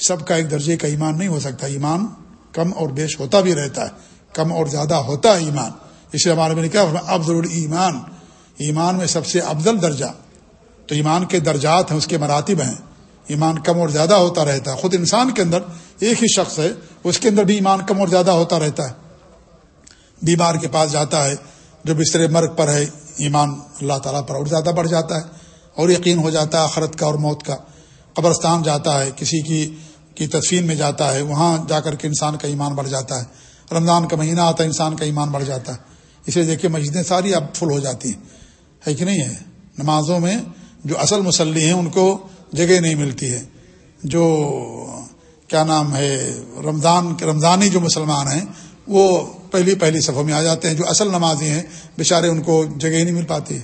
Speaker 1: سب کا ایک درجے کا ایمان نہیں ہو سکتا۔ ایمان کم اور بیش ہوتا بھی رہتا ہے، کم اور زیادہ ہوتا ہے ایمان۔ اس لیے ہمارے میں نے کیا افضل ایمان ایمان میں سب سے افضل درجہ۔ تو ایمان کے درجات ہیں، اس کے مراتب ہیں۔ ایمان کم اور زیادہ ہوتا رہتا ہے۔ خود انسان کے اندر ایک ہی شخص ہے، اس کے اندر بھی ایمان کم اور زیادہ ہوتا رہتا ہے۔ بیمار کے پاس جاتا ہے، جو بستر مرگ پر ہے، ایمان اللہ تعالیٰ پر اور زیادہ بڑھ جاتا ہے اور یقین ہو جاتا ہے آخرت کا اور موت کا۔ قبرستان جاتا ہے، کسی کی کی تدفین میں جاتا ہے، وہاں جا کر کے انسان کا ایمان بڑھ جاتا ہے۔ رمضان کا مہینہ آتا ہے، انسان کا ایمان بڑھ جاتا ہے۔ اسے دیکھیے مسجدیں ساری اب فل ہو جاتی ہیں۔ ہے کہ نہیں ہے؟ نمازوں میں جو اصل مسلی ہیں، ان کو جگہ نہیں ملتی ہے۔ جو کیا نام ہے، رمضان، رمضانی جو مسلمان ہیں، وہ پہلی پہلی صفوں میں آ جاتے ہیں۔ جو اصل نمازی ہیں، بیچارے ان کو جگہ ہی نہیں مل پاتی۔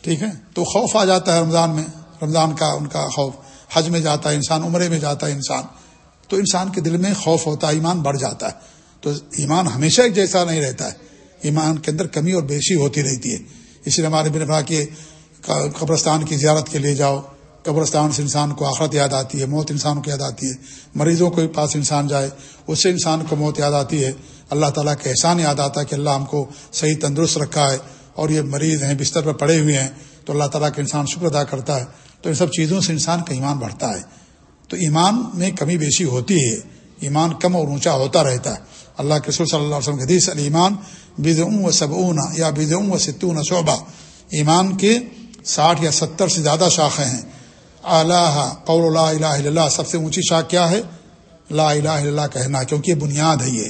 Speaker 1: ٹھیک ہے؟ تو خوف آ جاتا ہے رمضان میں۔ رمضان کا ان کا خوف۔ حج میں جاتا ہے انسان، عمرے میں جاتا ہے انسان۔ تو انسان کے دل میں خوف ہوتا ہے، ایمان بڑھ جاتا ہے۔ تو ایمان ہمیشہ ایک جیسا نہیں رہتا ہے۔ ایمان کے اندر کمی اور بیشی ہوتی رہتی ہے۔ اس لیے ہمارے بن بھا کے قبرستان کی زیارت کے لیے جاؤ۔ قبرستان سے انسان کو آخرت یاد آتی ہے، موت انسان کو یاد آتی ہے۔ مریضوں کے پاس انسان جائے، اس سے انسان کو موت یاد آتی ہے۔ اللہ تعالیٰ کا احسان یاد آتا ہے کہ اللہ ہم کو صحیح تندرست رکھا ہے اور یہ مریض ہیں، بستر پر پڑے ہوئے ہیں۔ تو اللہ تعالیٰ کا انسان شکر ادا کرتا ہے۔ تو ان سب چیزوں سے انسان کا ایمان بڑھتا ہے۔ تو ایمان میں کمی بیشی ہوتی ہے۔ ایمان کم اور اونچا ہوتا رہتا ہے۔ اللہ کے رسول صلی اللہ علیہ وسلم حدیث المان بز و صبعون یا بز و ستون شعبہ۔ ایمان کے ساٹھ یا ستر سے زیادہ شاخیں ہیں۔ اللہ قول اللہ الہ الا اللہ۔ سب سے اونچی شاخ کیا ہے؟ لا الہ الا اللہ کہنا، کیونکہ یہ بنیاد ہے یہ۔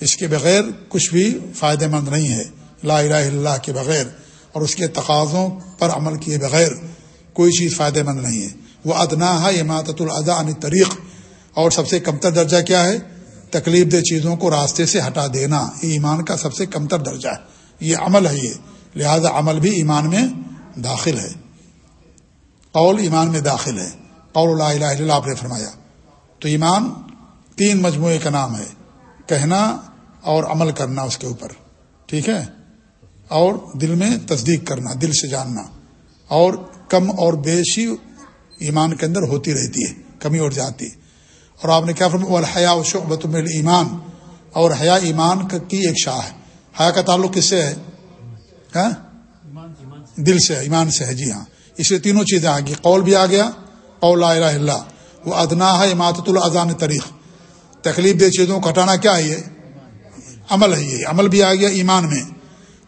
Speaker 1: اس کے بغیر کچھ بھی فائدہ مند نہیں ہے۔ لا الہ الا اللہ کے بغیر اور اس کے تقاضوں پر عمل کیے بغیر۔ کوئی چیز فائدہ مند نہیں ہے۔ وہ ادنا ہے اماطت الاضا عن طریق اور سب سے کمتر درجہ کیا ہے؟ تکلیف دہ چیزوں کو راستے سے ہٹا دینا۔ یہ ایمان کا سب سے کمتر درجہ ہے۔ یہ عمل ہے یہ۔ لہذا عمل بھی ایمان میں داخل ہے۔ قول ایمان میں داخل ہے۔ قول اللہ الہ الا اللہ، آپ نے فرمایا۔ تو ایمان تین مجموعے کا نام ہے۔ کہنا اور عمل کرنا اس کے اوپر۔ ٹھیک ہے؟ اور دل میں تصدیق کرنا، دل سے جاننا۔ اور کم اور بیشی ایمان کے اندر ہوتی رہتی ہے، کمی اور جاتی ہے۔ اور آپ نے کیا فرمایا؟ الحیا و شعبت ایمان اور حیا ایمان کی ایک شاہ ہے؟ حیا کا تعلق کس سے ہے؟ ہاں؟ دل سے، ایمان سے ہے جی ہاں۔ اس لیے تینوں چیزیں آ گئی قول بھی آ گیا، قول لا الہ اللہ۔ وہ ادنا ہے اماطت الاذان طریق۔ تکلیف دہ چیزوں کو ہٹانا کیا ہے یہ؟ عمل ہے یہ۔ عمل بھی آ گیا ایمان میں۔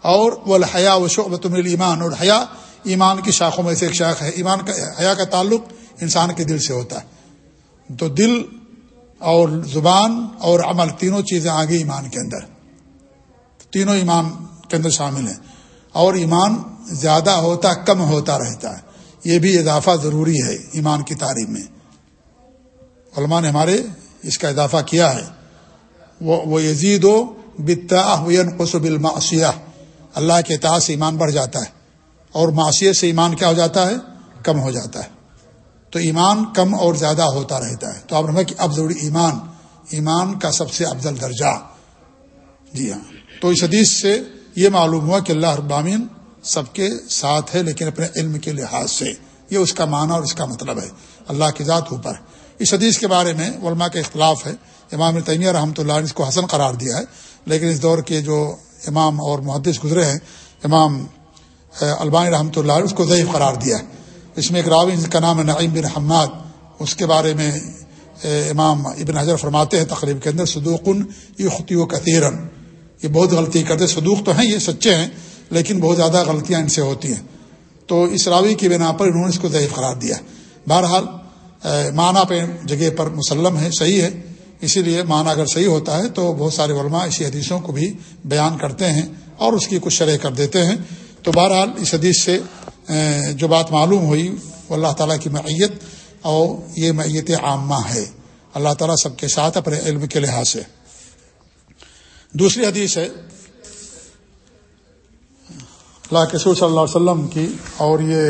Speaker 1: اور وہ الحیا و شعبت ایمان اور حیا ایمان کی شاخوں میں سے ایک شاخ ہے۔ ایمان کا حیا کا تعلق انسان کے دل سے ہوتا ہے۔ تو دل اور زبان اور عمل تینوں چیزیں آگے ایمان کے اندر۔ تینوں ایمان کے اندر شامل ہیں۔ اور ایمان زیادہ ہوتا، کم ہوتا رہتا ہے۔ یہ بھی اضافہ ضروری ہے ایمان کی تعریف میں۔ علماء نے ہمارے اس کا اضافہ کیا ہے۔ وہ یزید و بتا قصب الماسیہ اللہ کے اطاعت سے ایمان بڑھ جاتا ہے۔ اور معاشیت سے ایمان کیا ہو جاتا ہے؟ کم ہو جاتا ہے۔ تو ایمان کم اور زیادہ ہوتا رہتا ہے۔ تو آپ نے کہ افضل ایمان ایمان کا سب سے افضل درجہ۔ جی ہاں۔ تو اس حدیث سے یہ معلوم ہوا کہ اللہ ابامین سب کے ساتھ ہے، لیکن اپنے علم کے لحاظ سے۔ یہ اس کا معنی اور اس کا مطلب ہے۔ اللہ کی ذات اوپر۔ اس حدیث کے بارے میں علماء کا اختلاف ہے۔ امام تیمیہ رحمۃ اللہ نے اس کو حسن قرار دیا ہے۔ لیکن اس دور کے جو امام اور محدث گزرے ہیں، امام البانی رحمۃ اللہ اس کو ضعیف قرار دیا اس میں ایک راوی کا نام ہے نعیم بن حماد۔ اس کے بارے میں امام ابن حضر فرماتے ہیں تقریب کے اندر، صدوقن یہ خطی و کثیرن۔ یہ بہت غلطی کرتے صدوق تو ہیں، یہ سچے ہیں، لیکن بہت زیادہ غلطیاں ان سے ہوتی ہیں۔ تو اس راوی کی بنا پر انہوں نے اس کو ضعیف قرار دیا بہرحال معنی پہ جگہ پر مسلم ہے صحیح ہے۔ اسی لیے معنی اگر صحیح ہوتا ہے تو بہت سارے علماء اسی حدیثوں کو بھی بیان کرتے ہیں اور اس کی کچھ شرح کر دیتے ہیں۔ تو بہرحال اس حدیث سے جو بات معلوم ہوئی، وہ اللہ تعالیٰ کی معیت اور یہ معیت عامہ ہے۔ اللہ تعالیٰ سب کے ساتھ اپنے علم کے لحاظ سے۔ دوسری حدیث ہے۔ اللہ کے صلی اللہ علیہ وسلم کی، اور یہ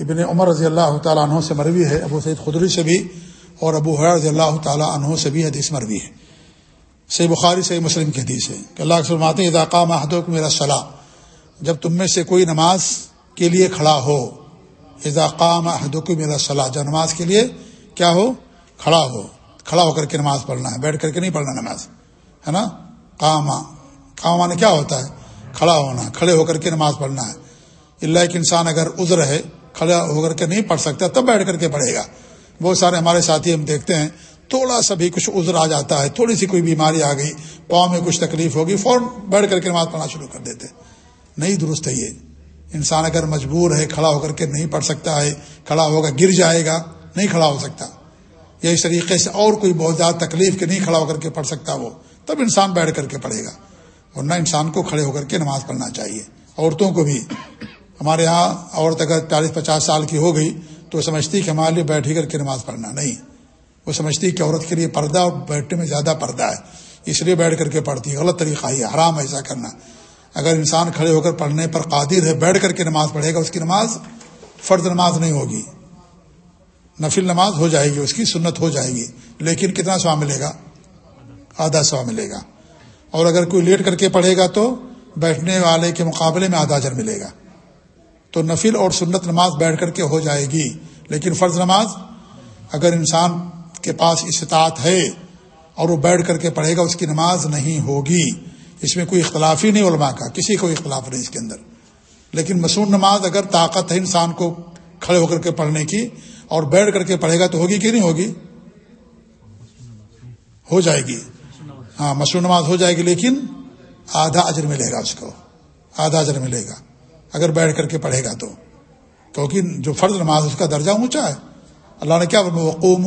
Speaker 1: ابن عمر رضی اللہ تعالیٰ عنہ سے مروی ہے، ابو سعید خدری سے بھی، اور ابو حیر رضی اللہ تعالیٰ عنہ سے بھی حدیث مروی ہے۔ صحیح بخاری، صحیح مسلم کی حدیث ہے۔ کہ اللہ کے سلمات اضاقہ محدود میرا صلاح جب تم میں سے کوئی نماز کے لیے کھڑا ہو اضاقام حدوق میرا صلاح جو نماز کے لیے کیا ہو؟ کھڑا ہو۔ کھڑا ہو کر کے نماز پڑھنا ہے، بیٹھ کر کے نہیں پڑھنا نماز، ہے نا؟ کاما کاما نے کیا ہوتا ہے؟ کھڑا ہونا، کھڑے ہو کر کے نماز پڑھنا ہے۔ اللہ ایک انسان اگر عذر ہے، کھڑا ہو کر کے نہیں پڑھ سکتا، تب بیٹھ کر کے پڑھے گا۔ بہت سارے ہمارے ساتھی ہم دیکھتے ہیں، تھوڑا سا بھی کچھ عذر آ جاتا ہے، تھوڑی سی کوئی بیماری آ گئی، پاؤں میں کچھ تکلیف ہوگی، فوراً بیٹھ کر کے نماز پڑھنا شروع کر دیتے نہیں درست ہے یہ۔ انسان اگر مجبور ہے، کھڑا ہو کر کے نہیں پڑھ سکتا ہے، کھڑا ہوگا، گر جائے گا، نہیں کھڑا ہو سکتا۔ یا اس طریقے سے اور کوئی بہت زیادہ تکلیف کے نہیں کھڑا ہو کر کے پڑھ سکتا وہ، تب انسان بیٹھ کر کے پڑھے گا۔ ورنہ انسان کو کھڑے ہو کر کے نماز پڑھنا چاہیے۔ عورتوں کو بھی۔ ہمارے یہاں عورت اگر چالیس پچاس سال کی ہو گئی تو سمجھتی کہ ہمارے لیے بیٹھ کر کے نماز پڑھنا نہیں۔ وہ سمجھتی کہ عورت کے لیے پردہ اور بیٹھنے میں زیادہ پردہ ہے۔ اس لیے بیٹھ کر کے پڑھتی ہے۔ غلط طریقہ یہ حرام ایسا کرنا۔ اگر انسان کھڑے ہو کر پڑھنے پر قادر ہے، بیٹھ کر کے نماز پڑھے گا، اس کی نماز فرد نماز نہیں ہوگی۔ نفل نماز ہو جائے گی، اس کی سنت ہو جائے گی۔ لیکن کتنا سوا ملے گا؟ آدھا سوا ملے گا۔ اور اگر کوئی لیٹ کر کے پڑھے گا تو بیٹھنے والے کے مقابلے میں آدھا جر ملے گا۔ تو نفل اور سنت نماز بیٹھ کر کے ہو جائے گی۔ لیکن فرض نماز، اگر انسان کے پاس استطاعت ہے اور وہ بیٹھ کر کے پڑھے گا، اس کی نماز نہیں ہوگی۔ اس میں کوئی اختلاف ہی نہیں علماء کا، کسی کو اختلاف نہیں اس کے اندر۔ لیکن مصنون نماز اگر طاقت ہے انسان کو کھڑے ہو کر کے پڑھنے کی اور بیٹھ کر کے پڑھے گا تو ہوگی کہ نہیں ہوگی؟ ہو جائے گی۔ ہاں مصنوع نماز ہو جائے گی لیکن آدھا اجر ملے گا اس کو۔ آدھا اجر ملے گا۔ اگر بیٹھ کر کے پڑھے گا تو۔ کیونکہ جو فرض نماز اس کا درجہ اونچا ہے۔ اللہ نے کیا وقوم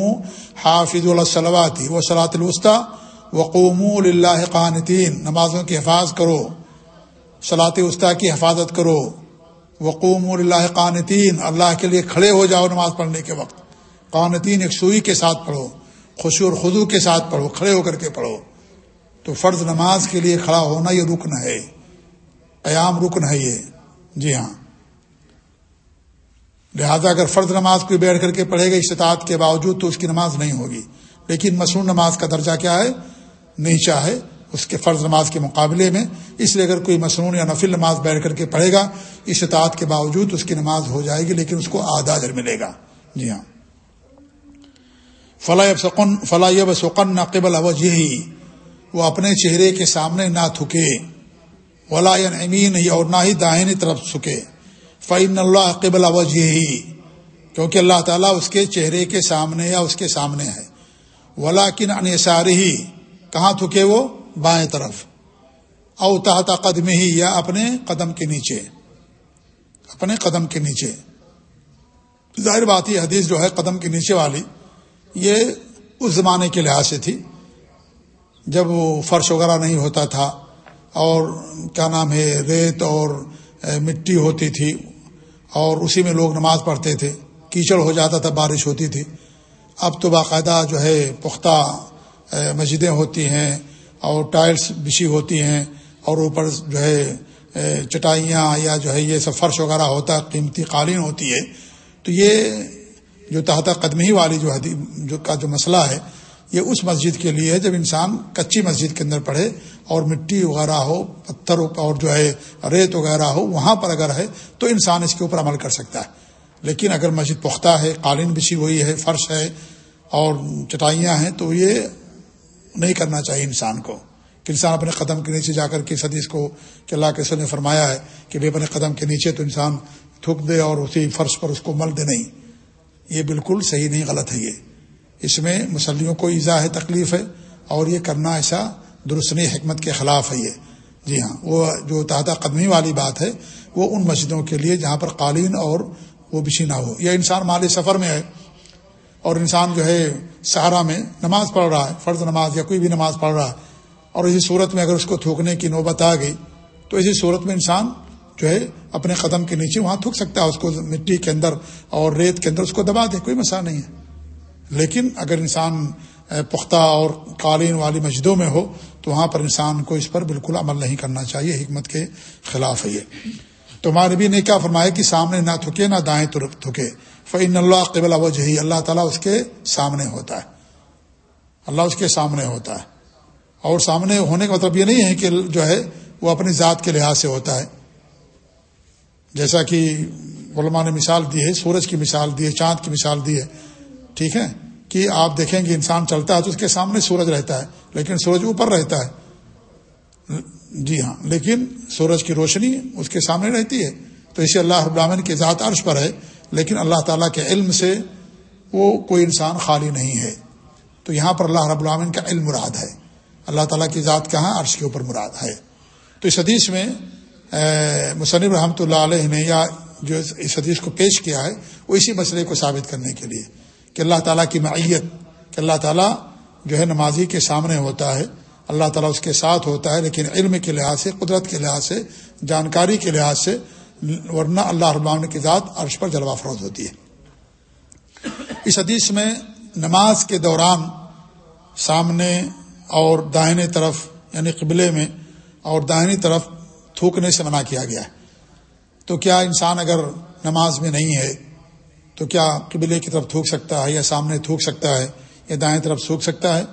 Speaker 1: حافظ الصلواتی وہ صلاۃ الوسطی وقوم اللہ قانتین، نمازوں کی حفاظ کرو صلاط وسطی کی حفاظت کرو۔ وقوم اللہ قانتین، اللہ کے لیے کھڑے ہو جاؤ نماز پڑھنے کے وقت۔ قانتین ایک سوئی کے ساتھ پڑھو، خوشی اور خدو کے ساتھ پڑھو، کھڑے ہو کر کے پڑھو۔ تو فرض نماز کے لیے کھڑا ہونا یہ رکن ہے۔ قیام رکن ہے یہ۔ جی ہاں۔ لہذا اگر فرض نماز کوئی بیٹھ کر کے پڑھے گا استطاعت کے باوجود تو اس کی نماز نہیں ہوگی۔ لیکن مصنوع نماز کا درجہ کیا ہے؟ نیچا ہے اس کے فرض نماز کے مقابلے میں، اس لیے اگر کوئی مصنون یا نفل نماز بیٹھ کر کے پڑھے گا استطاعت کے باوجود اس کی نماز ہو جائے گی، لیکن اس کو آدھا در ملے گا۔ جی ہاں۔ فلاح سکن فلاح سکن نہ قبل اوج یہی وہ اپنے چہرے کے سامنے نہ تھکے۔ ولا امین اور نہ ہی داہنی طرف سکے۔ فعین اللہ قبل اوج یہی کیونکہ اللہ تعالیٰ اس کے چہرے کے سامنے یا اس کے سامنے ہے۔ ولا کن انصاری کہاں تھکے وہ؟ بائیں طرف۔ او تحت قدم ہی یا اپنے قدم کے نیچے۔ اپنے قدم کے نیچے۔ ظاہر بات یہ حدیث جو ہے قدم کے نیچے والی، یہ اس زمانے کے لحاظ سے تھی۔ جب وہ فرش وغیرہ نہیں ہوتا تھا اور کیا نام ہے، ریت اور مٹی ہوتی تھی اور اسی میں لوگ نماز پڑھتے تھے، کیچڑ ہو جاتا تھا، بارش ہوتی تھی۔ اب تو باقاعدہ جو ہے پختہ مسجدیں ہوتی ہیں اور ٹائلس بچھی ہوتی ہیں اور اوپر جو ہے چٹائیاں یا جو ہے یہ سب فرش وغیرہ ہوتا ہے، قیمتی قالین ہوتی ہے۔ تو یہ جو تحت قدمی والی جو جو کا جو مسئلہ ہے، یہ اس مسجد کے لیے ہے جب انسان کچی مسجد کے اندر پڑھے اور مٹی وغیرہ ہو، پتھر اور جو ہے ریت وغیرہ ہو، وہاں پر اگر ہے تو انسان اس کے اوپر عمل کر سکتا ہے۔ لیکن اگر مسجد پختہ ہے، قالین بچھی ہوئی ہے، فرش ہے اور چٹائیاں ہیں تو یہ نہیں کرنا چاہیے انسان کو۔ کہ انسان اپنے قدم کے نیچے جا کر کے حدیث کو کہ اللہ کے نے فرمایا ہے کہ بے اپنے قدم کے نیچے تو انسان تھوک دے اور اسی فرش پر اس کو مل دے نہیں۔ یہ بالکل صحیح نہیں، غلط ہے یہ۔ اس میں مسلیوں کو ایزا ہے، تکلیف ہے اور یہ کرنا ایسا درستنی حکمت کے خلاف ہے یہ۔ جی ہاں وہ جو تحت قدمی والی بات ہے، وہ ان مسجدوں کے لیے جہاں پر قالین اور وہ بچھی نہ ہو۔ یا انسان مالی سفر میں ہے اور انسان جو ہے سہارا میں نماز پڑھ رہا ہے، فرض نماز یا کوئی بھی نماز پڑھ رہا ہے، اور اسی صورت میں اگر اس کو تھوکنے کی نوبت آ گئی، تو اسی صورت میں انسان جو ہے اپنے قدم کے نیچے وہاں تھوک سکتا ہے، اس کو مٹی کے اندر اور ریت کے اندر اس کو دبا دے، کوئی مسئلہ نہیں ہے۔ لیکن اگر انسان پختہ اور قالین والی مسجدوں میں ہو، تو وہاں پر انسان کو اس پر بالکل عمل نہیں کرنا چاہیے، حکمت کے خلاف ہے یہ۔ تو ہمارے بھی نے کیا فرمایا کہ سامنے نہ تھکے نہ دائیں تھکے فعین اللہ قبل وجہ اللہ تعالیٰ اس کے سامنے ہوتا ہے۔ اللہ اس کے سامنے ہوتا ہے۔ اور سامنے ہونے کا مطلب یہ نہیں ہے کہ جو ہے وہ اپنی ذات کے لحاظ سے ہوتا ہے۔ جیسا کہ علماء نے مثال دی ہے، سورج کی مثال دی ہے، چاند کی مثال دی ہے۔ ٹھیک ہے؟ کہ آپ دیکھیں گے انسان چلتا ہے تو اس کے سامنے سورج رہتا ہے، لیکن سورج اوپر رہتا ہے۔ جی ہاں لیکن سورج کی روشنی اس کے سامنے رہتی ہے۔ تو اسے اللہ رب العالمین کی ذات عرش پر ہے۔ لیکن اللہ تعالیٰ کے علم سے وہ کوئی انسان خالی نہیں ہے۔ تو یہاں پر اللہ رب العالمین کا علم مراد ہے۔ اللہ تعالیٰ کی ذات کہاں؟ عرش کے اوپر مراد ہے۔ تو اس حدیث میں مصنف رحمۃ اللہ علیہ نے یا جو اس حدیث کو پیش کیا ہے، وہ اسی مسئلے کو ثابت کرنے کے لیے کہ اللہ تعالیٰ کی معیت، کہ اللہ تعالیٰ جو ہے نمازی کے سامنے ہوتا ہے، اللہ تعالیٰ اس کے ساتھ ہوتا ہے، لیکن علم کے لحاظ سے، قدرت کے لحاظ سے، جانکاری کے لحاظ سے ورنہ اللہ رب العالمین کی ذات عرش پر جلوہ فروز ہوتی ہے۔ اس حدیث میں نماز کے دوران سامنے اور داہنے طرف یعنی قبلے میں اور داہنی طرف تھوکنے سے منع کیا گیا ہے۔ تو کیا انسان اگر نماز میں نہیں ہے، تو کیا قبلے کی طرف تھوک سکتا ہے یا سامنے تھوک سکتا ہے یا دائیں طرف تھوک سکتا ہے؟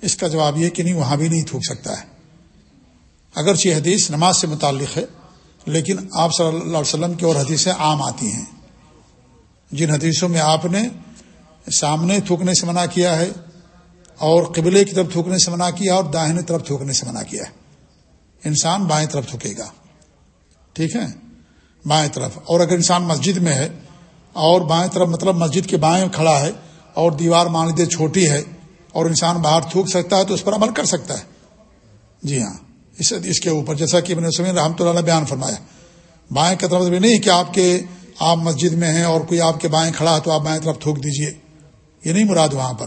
Speaker 1: اس کا جواب یہ کہ نہیں، وہاں بھی نہیں تھوک سکتا ہے۔ اگرچہ حدیث نماز سے متعلق ہے لیکن آپ صلی اللہ علیہ وسلم کی اور حدیثیں عام آتی ہیں۔ جن حدیثوں میں آپ نے سامنے تھوکنے سے منع کیا ہے اور قبلے کی طرف تھوکنے سے منع کیا اور داہنے طرف تھوکنے سے منع کیا ہے۔ انسان بائیں طرف تھوکے گا۔ ٹھیک ہے؟ بائیں طرف۔ اور اگر انسان مسجد میں ہے اور بائیں طرف مطلب مسجد کے بائیں کھڑا ہے اور دیوار مان لیجیے چھوٹی ہے اور انسان باہر تھوک سکتا ہے تو اس پر عمل کر سکتا ہے۔ جی ہاں۔ اس اس کے اوپر، جیسا کہ ابن سمین رحمۃ اللہ نے بیان فرمایا۔ بائیں کا طرف مطلب نہیں کہ آپ کے، آپ مسجد میں ہیں اور کوئی آپ کے بائیں کھڑا ہے تو آپ بائیں طرف تھوک دیجیے۔ یہ نہیں مراد وہاں پر۔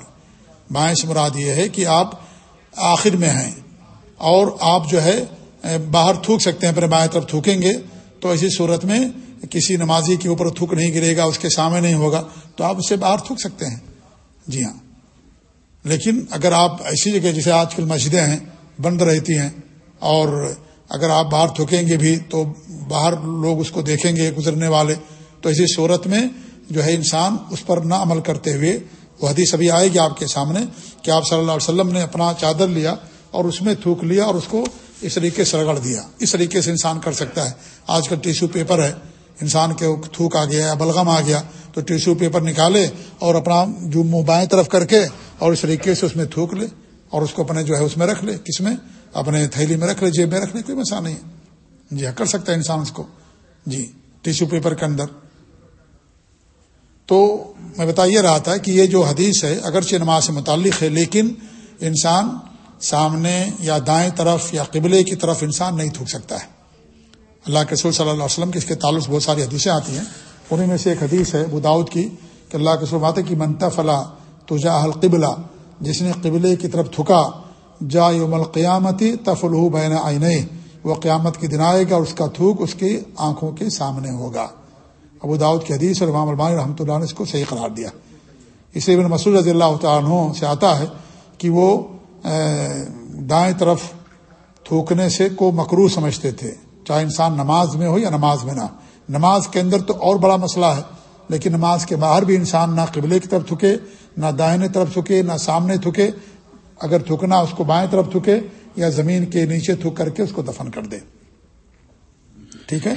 Speaker 1: بائیں سے مراد یہ ہے کہ آپ آخر میں ہیں اور آپ جو ہے، باہر تھوک سکتے ہیں اپنے بائیں طرف تھوکیں گے تو ایسی صورت میں کسی نمازی کے اوپر تھوک نہیں گرے گا، اس کے سامنے نہیں ہوگا، تو آپ اسے باہر تھوک سکتے ہیں۔ جی ہاں۔ لیکن اگر آپ ایسی جگہ، جیسے آج کل مسجدیں ہیں، بند رہتی ہیں اور اگر آپ باہر تھوکیں گے بھی تو باہر لوگ اس کو دیکھیں گے گزرنے والے، تو اسی صورت میں جو ہے انسان اس پر نہ عمل کرتے ہوئے وہ حدیث ابھی آئے گی آپ کے سامنے کہ آپ صلی اللہ علیہ وسلم نے اپنا چادر لیا اور اس میں تھوک لیا اور اس کو اس طریقے سے رگڑ دیا۔ اس طریقے سے انسان کر سکتا ہے۔ آج کل ٹیشو پیپر ہے۔ انسان کے تھوک آ گیا یا بلغم آ گیا تو ٹیشو پیپر نکالے اور اپنا جو منہ بائیں طرف کر کے اور اس طریقے سے اس میں تھوک لے اور اس کو اپنے جو ہے اس میں رکھ لے۔ کس میں؟ اپنے تھیلی میں رکھ لے، جیب میں رکھ لے، کوئی مسئلہ نہیں ہے۔ جی ہاں کر سکتا ہے انسان اس کو۔ جی ٹیشو پیپر کے اندر۔ تو میں بتائیے رہا تھا کہ یہ جو حدیث ہے، اگرچہ نماز سے متعلق ہے، لیکن انسان سامنے یا دائیں طرف یا قبلے کی طرف انسان نہیں تھوک سکتا ہے۔ اللہ کے رسول صلی اللہ علیہ وسلم کی اس کے تعلق سے بہت ساری حدیثیں آتی ہیں۔ انہیں میں سے ایک حدیث ہے بداؤد کی، کہ اللہ کے رسول آتے کہ منتف اللہ تجا القبلہ، جس نے قبلے کی طرف تھکا جا یوم القیامتی تفل بین آئین وہ قیامت کی دن آئے گا اور اس کا تھوک اس کی آنکھوں کے سامنے ہوگا۔ ابو داود کی حدیث اور امام البانی رحمۃ اللہ نے اس کو صحیح قرار دیا۔ اسے ابن مسعود رضی اللہ تعالیٰ سے آتا ہے کہ وہ دائیں طرف تھوکنے سے کو مکرو سمجھتے تھے۔ چاہے انسان نماز میں ہو یا نماز میں نہ۔ نماز کے اندر تو اور بڑا مسئلہ ہے، لیکن نماز کے باہر بھی انسان نہ قبلے کی طرف تھکے نہ دائیں طرف تھکے نہ سامنے تھکے اگر تھکنا اس کو بائیں طرف تھکے یا زمین کے نیچے تھک کر کے اس کو دفن کر دے۔ ٹھیک ہے؟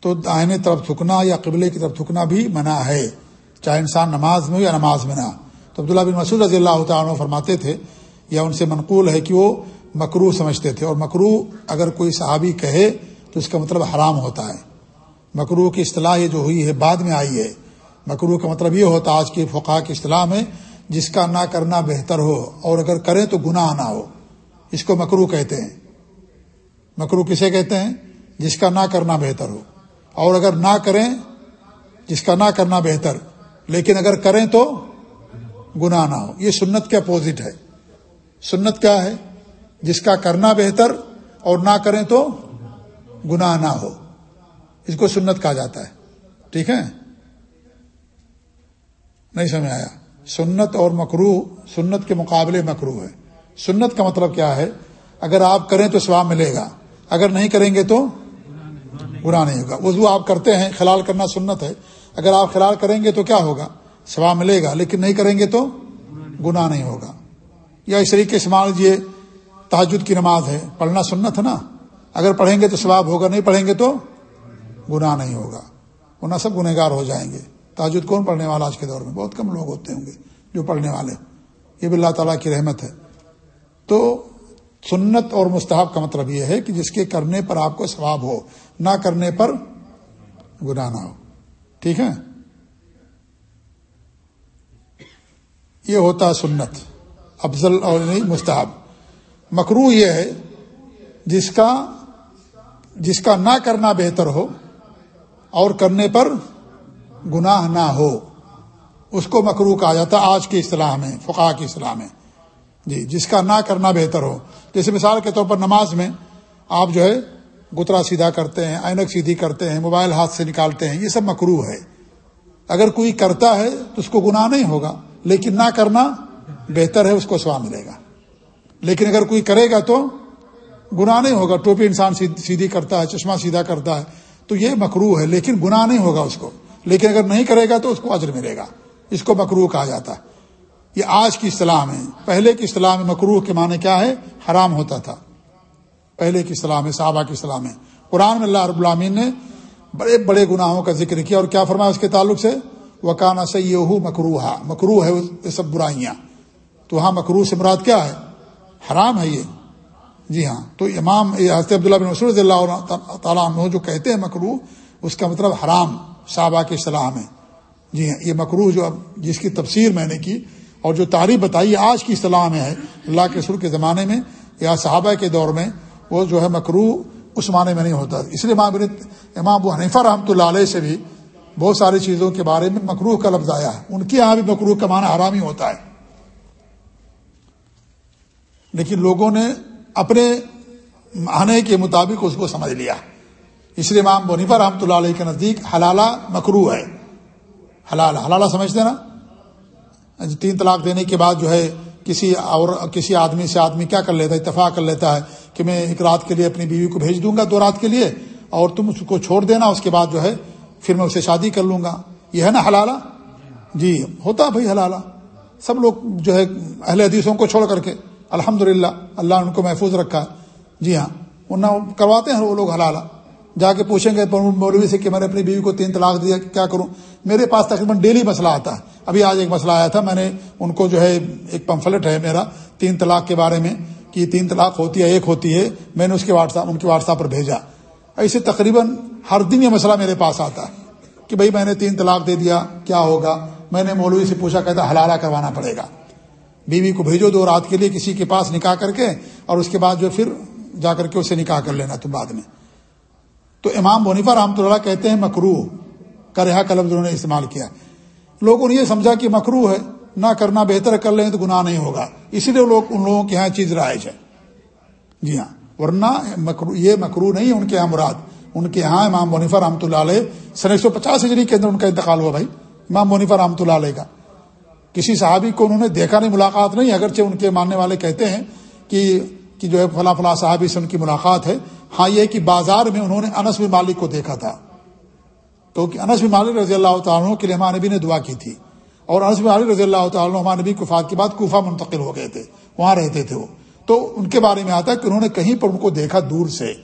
Speaker 1: تو دائیں طرف تھکنا یا قبلے کی طرف تھکنا بھی منع ہے، چاہے انسان نماز میں ہو یا نماز میں نہ۔ تو عبداللہ بن مسعود رضی اللہ تعالیٰ فرماتے تھے یا ان سے منقول ہے کہ وہ مکرو سمجھتے تھے اور مکرو اگر کوئی صحابی کہے تو اس کا مطلب حرام ہوتا ہے۔ مکرو کی اصطلاح یہ جو ہوئی ہے، بعد میں آئی ہے۔ مکرو کا مطلب یہ ہوتا ہے آج کی فقہ کی اصطلاح میں جس کا نہ کرنا بہتر ہو اور اگر کریں تو گناہ نہ ہو۔ اس کو مکرو کہتے ہیں۔ مکرو کسے کہتے ہیں؟ جس کا نہ کرنا بہتر ہو۔ اور اگر نہ کریں، جس کا نہ کرنا بہتر۔ لیکن اگر کریں تو گناہ نہ ہو۔ یہ سنت کے اپوزٹ ہے۔ سنت کیا ہے؟ جس کا کرنا بہتر اور نہ کریں تو گناہ نہ ہو۔ اس کو سنت کہا جاتا ہے۔ ٹھیک ہے؟ نہیں سمجھ آیا۔ سنت اور مکرو سنت کے مقابلے مکرو ہے سنت کا مطلب کیا ہے؟ اگر آپ کریں تو سواب ملے گا، اگر نہیں کریں گے تو برا نہیں ہوگا۔ وضو آپ کرتے ہیں، خلال کرنا سنت ہے۔ اگر آپ خلال کریں گے تو کیا ہوگا؟ ثواب ملے گا، لیکن نہیں کریں گے تو گناہ نہیں ہوگا۔ یا اس طریقے سے مان لیجیے تحجد کی نماز ہے، پڑھنا سنت ہے نا۔ اگر پڑھیں گے تو ثواب ہوگا، نہیں پڑھیں گے تو گناہ نہیں ہوگا۔ ورنہ سب گنہ گار ہو جائیں گے۔ تاجد کون پڑھنے والا آج کے دور میں؟ بہت کم لوگ ہوتے ہوں گے جو پڑھنے والے یہ بھی اللہ تعالیٰ کی رحمت ہے۔ تو سنت اور مستحب کا مطلب یہ ہے کہ جس کے کرنے پر آپ کو ثواب ہو، نہ کرنے پر گناہ نہ ہو۔ ٹھیک ہے؟ یہ ہوتا ہے سنت، افضل اور نہیں، مستحب۔ مکرو یہ ہے، جس کا جس کا نہ کرنا بہتر ہو اور کرنے پر گناہ نہ ہو۔ اس کو مکرو کہا جاتا آج کی اصطلاح میں فقا کی اصطلاح میں۔ جی جس کا نہ کرنا بہتر ہو۔ جیسے مثال کے طور پر نماز میں آپ جو ہے گترا سیدھا کرتے ہیں اینک سیدھی کرتے ہیں، موبائل ہاتھ سے نکالتے ہیں، یہ سب مکرو ہے۔ اگر کوئی کرتا ہے تو اس کو گناہ نہیں ہوگا، لیکن نہ کرنا بہتر ہے، اس کو سوا ملے گا۔ لیکن اگر کوئی کرے گا تو گناہ نہیں ہوگا۔ ٹوپی انسان سیدھی کرتا ہے، چشمہ سیدھا کرتا ہے، تو یہ مکرو ہے، لیکن گناہ نہیں ہوگا اس کو۔ لیکن اگر نہیں کرے گا تو اس کو اجر ملے گا۔ اس کو مکرو کہا جاتا۔ ہے یہ آج کی اصطلاح میں، پہلے کی اصطلاح میں مکروح کے معنی کیا ہے؟ حرام ہوتا تھا۔ پہلے کی اصطلاح میں، صحابہ کی اصطلاح میں۔ قرآن میں اللہ رب العامین نے بڑے بڑے گناہوں کا ذکر کیا۔ اور کیا فرمایا اس کے تعلق سے؟ وکانا سے یہ مکروہ مکرو ہے یہ سب برائیاں۔ تو وہاں مکرو سے مراد کیا ہے؟ حرام ہے یہ۔ جی ہاں۔ تو امام حضرت عبداللہ بن مسعود اللہ تعالیٰ عنہ جو کہتے ہیں مکرو اس کا مطلب حرام۔ صحابہ کی اصطلاح میں۔ جی ہاں یہ مکرو جو جس کی تفسیر میں نے کی اور جو تعریف بتائی آج کی اصطلاح میں ہے۔ اللہ کے رسول کے زمانے میں یا صحابہ کے دور میں وہ جو ہے مکرو اس معنی میں نہیں ہوتا۔ اس لیے امام امام ابو حنیفہ رحمۃ اللہ علیہ سے بھی بہت ساری چیزوں کے بارے میں مکروح کا لفظ آیا ہے۔ ان کے یہاں بھی مکروح کا معنی حرام ہی ہوتا ہے۔ لیکن لوگوں نے اپنے آنے کے مطابق اس کو سمجھ لیا۔ اس لیے امام بنیفہ رحمۃ اللہ علیہ کے نزدیک حلالہ مکرو ہے۔ حلال حلالہ سمجھتے نا یعنی تین طلاق دینے کے بعد جو ہے کسی اور کسی آدمی سے آدمی کیا کر لیتا ہے؟ اتفاق کر لیتا ہے کہ میں ایک رات کے لیے اپنی بیوی کو بھیج دوں گا دو رات کے لیے اور تم اس کو چھوڑ دینا، اس کے بعد جو ہے پھر میں اسے شادی کر لوں گا۔ یہ ہے نا حلالہ؟ جی ہوتا بھائی حلالہ۔ سب لوگ جو ہے اہل حدیثوں کو چھوڑ کر کے۔ الحمد للہ اللہ نے ان کو محفوظ رکھا۔ ہے جی ہاں ورنہ کرواتے ہیں وہ لوگ حلالہ۔ جا کے پوچھیں گے مولوی سے کہ میں نے اپنی بیوی کو تین طلاق دیا، کیا کروں؟ میرے پاس تقریباً ڈیلی مسئلہ آتا ہے۔ ابھی آج ایک مسئلہ آیا تھا، میں نے ان کو جو ہے ایک پمفلٹ ہے میرا، تین طلاق کے بارے میں، کہ تین طلاق ہوتی ہے، ایک ہوتی ہے، میں نے اس کے واٹس ایپ ان کے واٹس ایپ پر بھیجا۔ ایسے تقریباً ہر دن یہ مسئلہ میرے پاس آتا ہے کہ بھائی میں نے تین طلاق دے دیا، کیا ہوگا؟ میں نے مولوی سے پوچھا، کہتا حلالہ کروانا پڑے گا۔ بیوی کو بھیجو دو رات کے لیے، کسی کے پاس نکاح کر کے، اور اس کے بعد جو پھر جا کر کے اسے نکاح کر لینا تم بعد میں۔ تو امام بنیفا رحمۃ اللہ کہتے ہیں مکرو کرا کا لفظ انہوں نے استعمال کیا۔ لوگوں نے یہ سمجھا کہ مکرو ہے، نہ کرنا بہتر کر لیں تو گناہ نہیں ہوگا۔ اسی لیے لوگ ان لوگوں کے یہاں چیز رائج ہے۔ جی ہاں ورنہ مکرو، یہ مکرو نہیں ان کے یہاں مراد۔ ان کے یہاں امام بنیفا رحمۃ اللہ علیہ سن ایک سو پچاس ہجری کے اندر ان کا انتقال ہوا بھائی۔ امام بنیفا رحمۃ اللہ علیہ کا۔ کسی صحابی کو انہوں نے دیکھا نہیں، ملاقات نہیں، اگرچہ ان کے ماننے والے کہتے ہیں کہ کہ جو ہے فلاں فلاں صحابی سے ان کی ملاقات ہے۔ ہاں یہ کہ بازار میں انہوں نے انس بن مالک کو دیکھا تھا۔ تو کہ انس بن مالک رضی اللہ تعالیٰ کے لیے نبی نے دعا کی تھی۔ اور انس بن مالک رضی اللہ تعالیٰ نبی کفات کے بعد کوفہ منتقل ہو گئے تھے، وہاں رہتے تھے وہ۔ تو ان کے بارے میں آتا ہے کہ انہوں نے کہیں پر ان کو دیکھا دور سے۔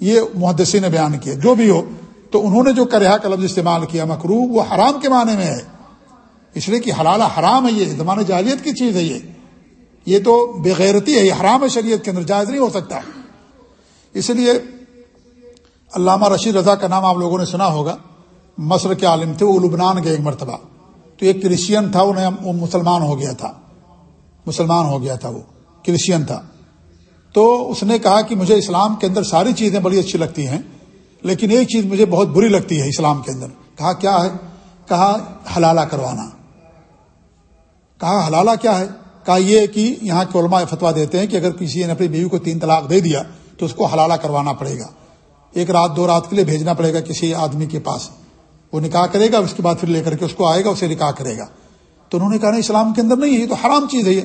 Speaker 1: یہ محدثی نے بیان کیا، جو بھی ہو۔ تو انہوں نے جو کرہا کا لفظ استعمال کیا مکرو وہ حرام کے معنی میں ہے۔ اس لیے کہ حلالہ حرام ہے یہ زمان جاہلیت کی چیز ہے یہ۔ یہ تو بغیرتی ہے، یہ حرام ہے شریعت کے اندر، جائز نہیں ہو سکتا۔ اس لیے علامہ رشید رضا کا نام آپ لوگوں نے سنا ہوگا، مصر کے عالم تھے، وہ لبنان گئے ایک مرتبہ۔ تو ایک کرسچین تھا انہیں وہ مسلمان ہو گیا تھا۔ مسلمان ہو گیا تھا وہ، کرسچین تھا۔ تو اس نے کہا کہ مجھے اسلام کے اندر ساری چیزیں بڑی اچھی لگتی ہیں، لیکن ایک چیز مجھے بہت بری لگتی ہے اسلام کے اندر۔ کہا، کیا ہے؟ کہا، حلالہ کروانا۔ کہا، حلالہ کیا ہے؟ کہا یہ کہ یہاں کے علماء فتوا دیتے ہیں کہ اگر کسی نے اپنی بیوی کو تین طلاق دے دیا تو اس کو حلالہ کروانا پڑے گا۔ ایک رات، دو رات کے لیے بھیجنا پڑے گا کسی آدمی کے پاس۔ وہ نکاح کرے گا، اس کے بعد پھر لے کر کے اس کو آئے گا، اسے نکاح کرے گا۔ تو انہوں نے کہا، نہیں، اسلام کے اندر نہیں ہے، یہ تو حرام چیز ہے یہ۔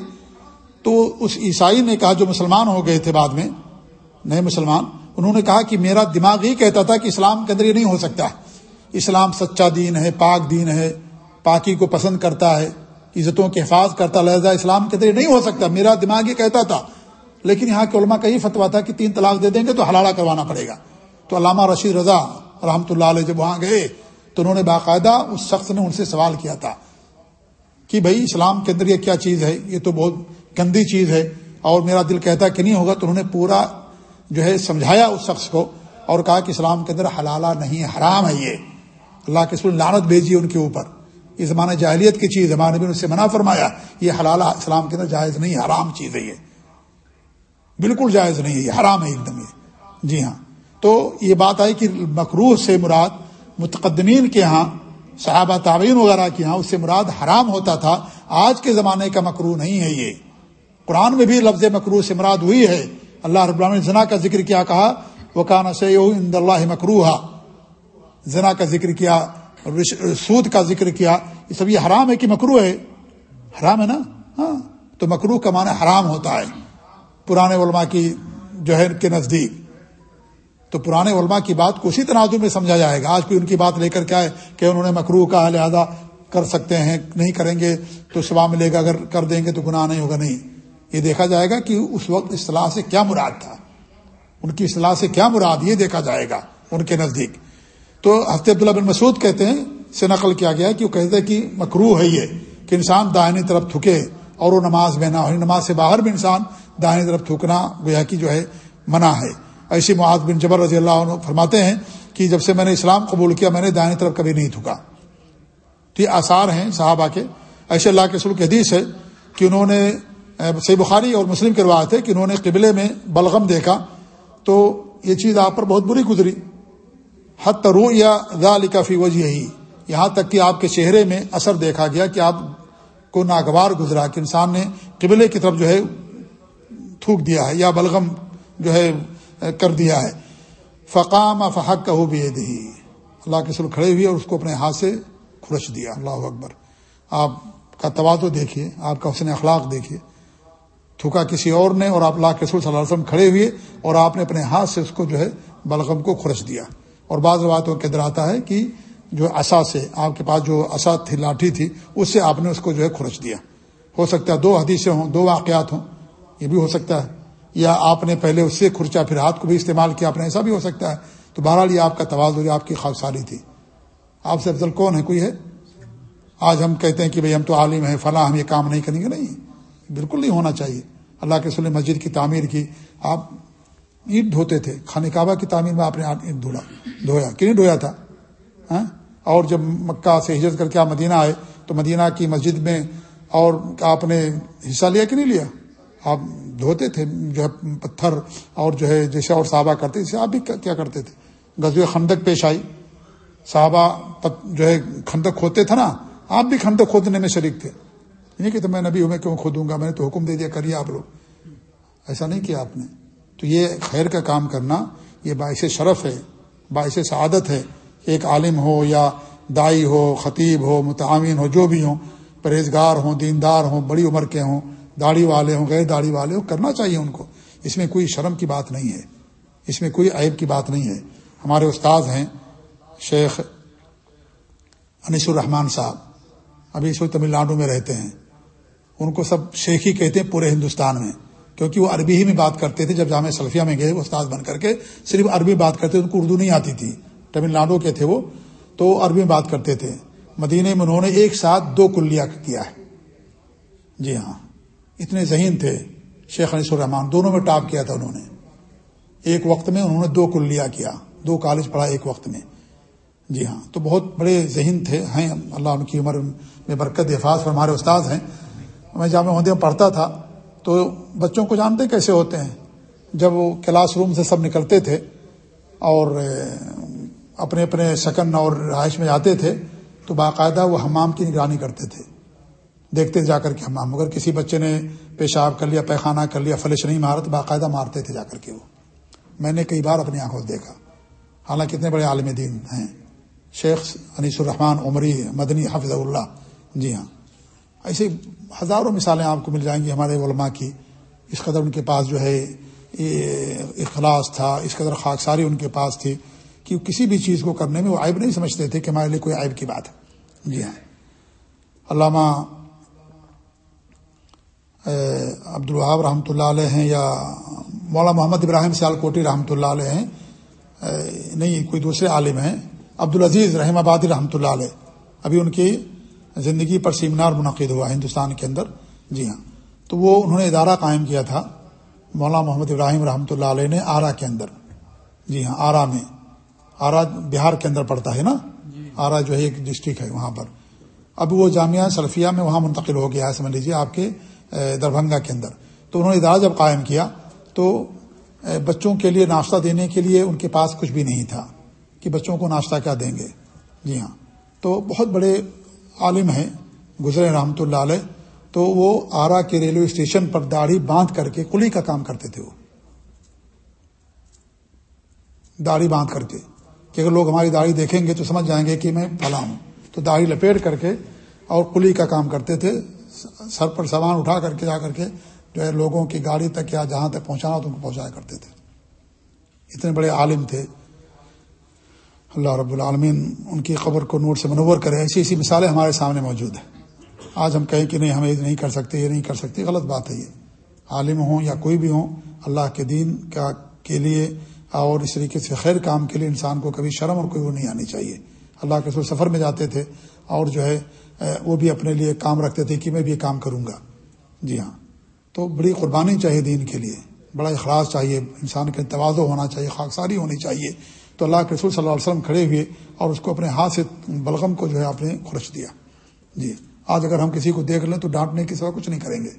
Speaker 1: تو اس عیسائی نے کہا، جو مسلمان ہو گئے تھے بعد میں، نئے مسلمان، انہوں نے کہا کہ میرا دماغ ہی کہتا تھا کہ اسلام کے اندر یہ نہیں ہو سکتا اسلام سچا دین ہے، پاک دین ہے، پاکی کو پسند کرتا ہے، عزتوں کے حفاظ کرتا لہذا اسلام کے اندر یہ نہیں ہو سکتا۔ میرا دماغ یہ کہتا تھا لیکن یہاں کے علماء کا ہی فتوا تھا کہ تین طلاق دے دیں گے تو حلالہ کروانا پڑے گا۔ تو علامہ رشید رضا رحمۃ اللہ علیہ جب وہاں گئے تو انہوں نے باقاعدہ اس شخص نے ان سے سوال کیا تھا کہ بھائی، اسلام کے اندر یہ کیا چیز ہے؟ یہ تو بہت گندی چیز ہے اور میرا دل کہتا کہ نہیں ہوگا۔ تو انہوں نے پورا جو ہے سمجھایا اس شخص کو اور کہا کہ اسلام کے اندر حلالہ نہیں حرام ہے یہ۔ اللہ کے سر لانت بھیجی ان کے اوپر۔ یہ زمانہ جاہلیت کی چیز زمانے میں ان سے منع فرمایا، یہ حلالہ اسلام کے اندر جائز نہیں، حرام چیز ہے یہ۔ بالکل جائز نہیں ہے، یہ حرام ہے، ایک دم یہ۔ جی ہاں۔ تو یہ بات آئی کہ مقروح سے مراد متقدمین کے ہاں صحابہ تعوین وغیرہ کے ہاں اس سے مراد حرام ہوتا تھا۔ آج کے زمانے کا مکرو نہیں ہے یہ۔ قرآن میں بھی لفظ مکرو سے مراد ہوئی ہے۔ اللہ رب العالمین زنا کا ذکر کیا، کہا وہ کانا سے اللہ مکرو زنا کا ذکر کیا سود کا ذکر کیا۔ یہ سب یہ حرام ہے کہ مکرو ہے۔ حرام ہے نا؟ ہاں۔ تو مکرو کا معنی حرام ہوتا ہے۔ پرانے علماء کی جو ہے ان کے نزدیک۔ تو پرانے علماء کی بات کو اسی تناظر میں سمجھا جائے گا۔ آج کوئی ان کی بات لے کر کیا ہے کہ انہوں نے مکرو کا لہٰذا کر سکتے ہیں، نہیں کریں گے تو صبح ملے گا۔ اگر کر دیں گے تو گناہ نہیں ہوگا۔ نہیں۔ یہ دیکھا جائے گا کہ اس وقت اصطلاح سے کیا مراد تھا۔ ان کی اصطلاح سے کیا مراد یہ دیکھا جائے گا ان کے نزدیک۔ تو ہفتے عبداللہ بن مسعود کہتے ہیں، سے نقل کیا گیا کہ وہ کہتے ہیں کہ مکرو ہے یہ کہ انسان دائنی طرف تھکے اور وہ نماز میں نہ ہو۔ یعنی نماز سے باہر بھی انسان دائنی طرف تھوکنا گویا کی جو ہے منع ہے۔ ایسی معاذ بن جبر رضی اللہ عنہ فرماتے ہیں کہ جب سے میں نے اسلام قبول کیا میں نے دائنی طرف کبھی نہیں تھکا تو یہ آثار ہیں صحابہ کے۔ ایسے اللہ کے سلوک حدیث ہے کہ انہوں نے سی بخاری اور مسلم کے روایت ہے کہ انہوں نے قبلے میں بلغم دیکھا تو یہ چیز آپ پر بہت بری گزری۔ حت رو یا ذالکا فی وجہ ہی یہاں تک کہ آپ کے چہرے میں اثر دیکھا گیا کہ آپ کو ناگوار گزرا کہ انسان نے قبلے کی طرف جو ہے تھوک دیا ہے یا بلغم جو ہے کر دیا ہے۔ فقام فحق کہ بھی اللہ کے سر کھڑے ہوئے اور اس کو اپنے ہاتھ سے کھرچ دیا۔ اللہ اکبر۔ آپ کا توازو دیکھیے، آپ کا حسن اخلاق دیکھیے۔ تھوکا کسی اور نے اور آپ اللہ کے سر صلی اللہ علیہ وسلم کھڑے ہوئے اور آپ نے اپنے ہاتھ سے اس کو جو ہے بلغم کو کھرچ دیا۔ اور بعض باتوں کے اندر آتا ہے کہ جو اصا سے آپ کے پاس جو اصا تھی، لاٹھی تھی، اس سے آپ نے اس کو جو ہے کھرچ دیا۔ ہو سکتا ہے دو حدیثیں ہوں، دو واقعات ہوں۔ یہ بھی ہو سکتا ہے۔ یا آپ نے پہلے اس سے کھرچا، پھر ہاتھ کو بھی استعمال کیا اپنے ایسا بھی ہو سکتا ہے۔ تو بہرحال یہ آپ کا توازو آپ کی خاکساری تھی۔ آپ سے افضل کون ہے؟ کوئی ہے؟ آج ہم کہتے ہیں کہ بھئی ہم تو عالم ہیں، فلاں ہم یہ کام نہیں کریں گے۔ نہیں، بالکل نہیں ہونا چاہیے۔ اللہ کے سلم مسجد کی تعمیر کی، آپ اینٹ دھوتے تھے۔ خانہ کعبہ کی تعمیر میں آپ نے اینٹ دھولا، دھویا۔ کہ نہیں دھویا تھا؟ ہاں؟ اور جب مکہ سے ہجرت کر کے آپ مدینہ آئے تو مدینہ کی مسجد میں اور آپ نے حصہ لیا کہ نہیں لیا؟ آپ دھوتے تھے، جو ہے پتھر اور جو ہے جیسے اور صحابہ کرتے، جیسے آپ بھی کیا کرتے تھے۔ غزو خندق پیش آئی۔ صحابہ جو ہے خندق کھودتے تھے نا، آپ بھی خندق کھودنے میں شریک تھے۔ نہیں کہ تو میں نبی ہوں، میں کیوں کھودوں گا؟ میں نے تو حکم دے دیا، کریے آپ لوگ۔ ایسا نہیں کیا آپ نے۔ تو یہ خیر کا کام کرنا، یہ باعث شرف ہے، باعث سعادت ہے۔ ایک عالم ہو یا دائی ہو، خطیب ہو متعمین ہو، جو بھی ہوں، پرہیزگار ہوں، دیندار ہوں، بڑی عمر کے ہوں داڑھی والے ہوں غیر داڑھی والے ہوں کرنا چاہیے ان کو۔ اس میں کوئی شرم کی بات نہیں ہے۔ اس میں کوئی عیب کی بات نہیں ہے۔ ہمارے استاد ہیں شیخ انیس الرحمان صاحب۔ ابھی اس وقت تمل ناڈو میں رہتے ہیں۔ ان کو سب شیخ ہی کہتے ہیں پورے ہندوستان میں۔ کیونکہ وہ عربی ہی میں بات کرتے تھے، جب جامع سلفیہ میں گئے استاد بن کر کے صرف عربی بات کرتے ان کو اردو نہیں آتی تھی۔ تمل ناڈو کے تھے وہ، تو عربی میں بات کرتے تھے۔ مدینے میں انہوں نے ایک ساتھ دو کلیا کیا ہے۔ جی ہاں۔ اتنے ذہین تھے۔ شیخ علیہ الرحمان دونوں میں ٹاپ کیا تھا انہوں نے۔ ایک وقت میں انہوں نے دو کلیا کیا۔ دو کالج پڑھا ایک وقت میں۔ جی ہاں تو بہت بڑے ذہین تھے، ہیں۔ اللہ ان کی عمر میں برکت، حفاظ اور ہمارے استاد ہیں۔ میں جامع ہندی میں پڑھتا تھا، تو بچوں کو جانتے کیسے ہوتے ہیں؟ جب وہ کلاس روم سے سب نکلتے تھے اور اپنے اپنے سکن اور رہائش میں جاتے تھے، تو باقاعدہ وہ حمام کی نگرانی کرتے تھے۔ دیکھتے جا کر کے ہمام اگر کسی بچے نے پیشاب کر لیا، پیخانہ کر لیا، فلش نہیں مارا تو باقاعدہ مارتے تھے جا کر کے وہ۔ میں نے کئی بار اپنی آنکھوں سے دیکھا۔ حالانکہ کتنے بڑے عالم دین ہیں۔ شیخ انیس الرحمان عمری مدنی حافظ اللہ۔ جی ہاں۔ ایسے ہزاروں مثالیں آپ کو مل جائیں گی ہمارے علماء کی۔ اس قدر ان کے پاس جو ہے اخلاص تھا، اس قدر خاکساری ان کے پاس تھی کہ کسی بھی چیز کو کرنے میں وہ عائب نہیں سمجھتے تھے کہ ہمارے لیے کوئی عائب کی بات ہے۔ جی ہاں۔ علامہ عبد الوہاب رحمۃ اللہ علیہ ہیں یا مولانا محمد ابراہیم سیال کوٹی رحمۃ اللہ علیہ ہیں نہیں کوئی دوسرے عالم ہیں عبدالعزیز رحم آبادی رحمۃ اللہ علیہ ابھی ان کی زندگی پر سیمینار منعقد ہوا ہندوستان کے اندر جی ہاں تو وہ انہوں نے ادارہ قائم کیا تھا مولانا محمد ابراہیم رحمۃ اللہ علیہ نے آرا کے اندر جی ہاں آرا میں آرا بہار کے اندر پڑتا ہے نا جی۔ آرا جو ہے ایک ڈسٹرکٹ ہے وہاں پر اب وہ جامعہ سلفیہ میں وہاں منتقل ہو گیا ہے سمجھ لیجیے آپ کے دربھنگا کے اندر۔ تو انہوں نے ادارہ جب قائم کیا، تو بچوں کے لیے ناشتہ دینے کے لیے ان کے پاس کچھ بھی نہیں تھا کہ بچوں کو ناشتہ کیا دیں گے۔ جی ہاں۔ تو بہت بڑے عالم ہیں، گزرے رحمۃ اللہ علیہ۔ تو وہ آرا کے ریلوے اسٹیشن پر داڑھی باندھ کر کے کلی کا کام کرتے تھے وہ۔ داڑھی باندھ کر کے۔ کہ اگر لوگ ہماری داڑھی دیکھیں گے تو سمجھ جائیں گے کہ میں پھلا ہوں۔ تو داڑھی لپیٹ کر کے اور کلی کا کام کرتے تھے۔ سر پر سامان اٹھا کر کے جا کر کے جو ہے لوگوں کی گاڑی تک یا جہاں تک پہنچانا تو ان کو پہنچایا کرتے تھے۔ اتنے بڑے عالم تھے۔ اللہ رب العالمین ان کی خبر کو نوٹ سے منور کرے۔ ایسی ایسی مثالیں ہمارے سامنے موجود ہیں۔ آج ہم کہیں کہ نہیں، ہم یہ نہیں کر سکتے، یہ نہیں کر سکتے غلط بات ہے یہ۔ عالم ہوں یا کوئی بھی ہوں، اللہ کے دین کا کے لیے اور اس طریقے سے خیر کام کے لیے انسان کو کبھی شرم اور کوئی وہ نہیں آنی چاہیے۔ اللہ کے سفر میں جاتے تھے اور جو ہے وہ بھی اپنے لیے کام رکھتے تھے کہ میں بھی یہ کام کروں گا۔ جی ہاں۔ تو بڑی قربانی چاہیے دین کے لیے۔ بڑا اخلاص چاہیے۔ انسان کے توازو ہونا چاہیے، خاکساری ہونی چاہیے۔ تو اللہ کے رسول صلی اللہ علیہ وسلم کھڑے ہوئے اور اس کو اپنے ہاتھ سے بلغم کو جو ہے آپ نے خرچ دیا۔ جی۔ آج اگر ہم کسی کو دیکھ لیں تو ڈانٹنے کے سوا کچھ نہیں کریں گے۔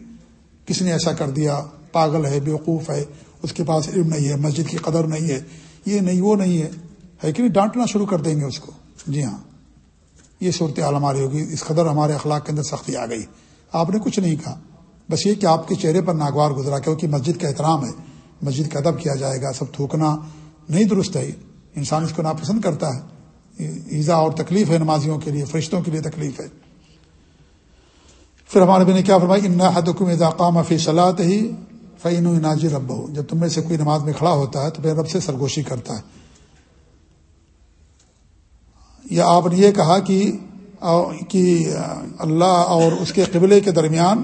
Speaker 1: کسی نے ایسا کر دیا؟ پاگل ہے، بیوقوف ہے، اس کے پاس علم نہیں ہے، مسجد کی قدر نہیں ہے۔ یہ نہیں، وہ نہیں ہے۔ ہے کہ نہیں؟ ڈانٹنا شروع کر دیں گے اس کو۔ جی ہاں۔ یہ صورت حال ہماری ہوگی، اس قدر ہمارے اخلاق کے اندر سختی آ گئی۔ آپ نے کچھ نہیں کہا۔ بس یہ کہ آپ کے چہرے پر ناگوار گزرا، کیونکہ مسجد کا احترام ہے۔ مسجد کا ادب کیا جائے گا، سب تھوکنا نہیں درست ہے۔ انسان اس کو ناپسند کرتا ہے۔ ایزا اور تکلیف ہے نمازیوں کے لیے، فرشتوں کے لیے تکلیف ہے۔ پھر ہمارے بھی نے کیا فرمائی ان حدکم اضاقام فی صلاحت ہی فعین و ناجر رب ہو جب تم میں سے کوئی نماز میں کھڑا ہوتا ہے تو پھر رب سے سرگوشی کرتا ہے۔ یا آپ نے یہ کہا کہ کہ اللہ اور اس کے قبلے کے درمیان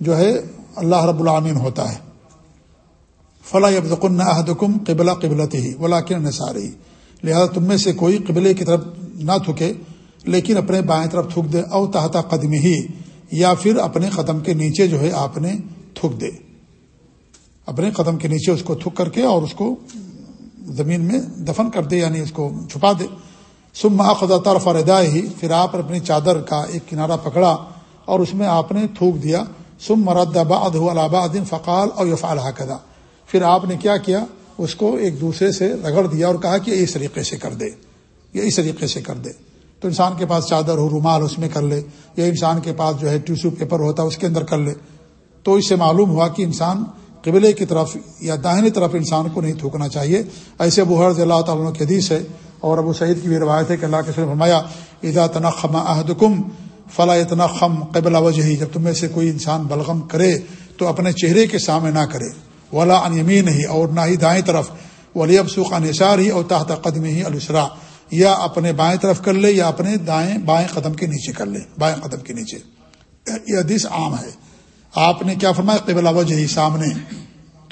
Speaker 1: جو ہے اللہ رب العامین ہوتا ہے۔ فلاں ابدکن احدکم قبلہ قبلت ہی ولا کن نثاری لہٰذا تم میں سے کوئی قبلے کی طرف نہ تھکے لیکن اپنے بائیں طرف تھک دے، او تحتا قدم ہی یا پھر اپنے قدم کے نیچے جو ہے آپ نے تھک دے۔ اپنے قدم کے نیچے اس کو تھک کر کے اور اس کو زمین میں دفن کر دے یعنی اس کو چھپا دے۔ سم خدا طرف ردا ہی پھر آپ نے اپنی چادر کا ایک کنارہ پکڑا اور اس میں آپ نے تھوک دیا۔ سم مرد آباد الاباد فقال اور یفعال حقدا پھر آپ نے کیا کیا؟ اس کو ایک دوسرے سے رگڑ دیا اور کہا کہ اس طریقے سے کر دے۔ یا اس طریقے سے کر دے۔ تو انسان کے پاس چادر ہو رومال اس میں کر لے۔ یا انسان کے پاس جو ہے ٹیوشو پیپر ہوتا ہے اس کے اندر کر لے۔ تو اس سے معلوم ہوا کہ انسان قبلے کی طرف یا داہنی طرف انسان کو نہیں تھوکنا چاہیے۔ ایسے ابو حرض اللہ تعالیٰ کی حدیث ہے۔ اور ابو سعید کی بھی روایت ہے کہ اللہ کے فرمایا ادا تنخم عہدکم فلاں تنخم قبل وجہ جب تم میں سے کوئی انسان بلغم کرے تو اپنے چہرے کے سامنے نہ کرے، ولا ان یمین ہی اور نہ ہی دائیں طرف ولی ابسوخ نثار ہی اور تحت قدم ہی السرا یا اپنے بائیں طرف کر لے یا اپنے دائیں، بائیں قدم کے نیچے کر لے، بائیں قدم کے نیچے۔ یہ حدیث عام ہے۔ آپ نے کیا فرمایا؟ قبل وجہ ہی سامنے۔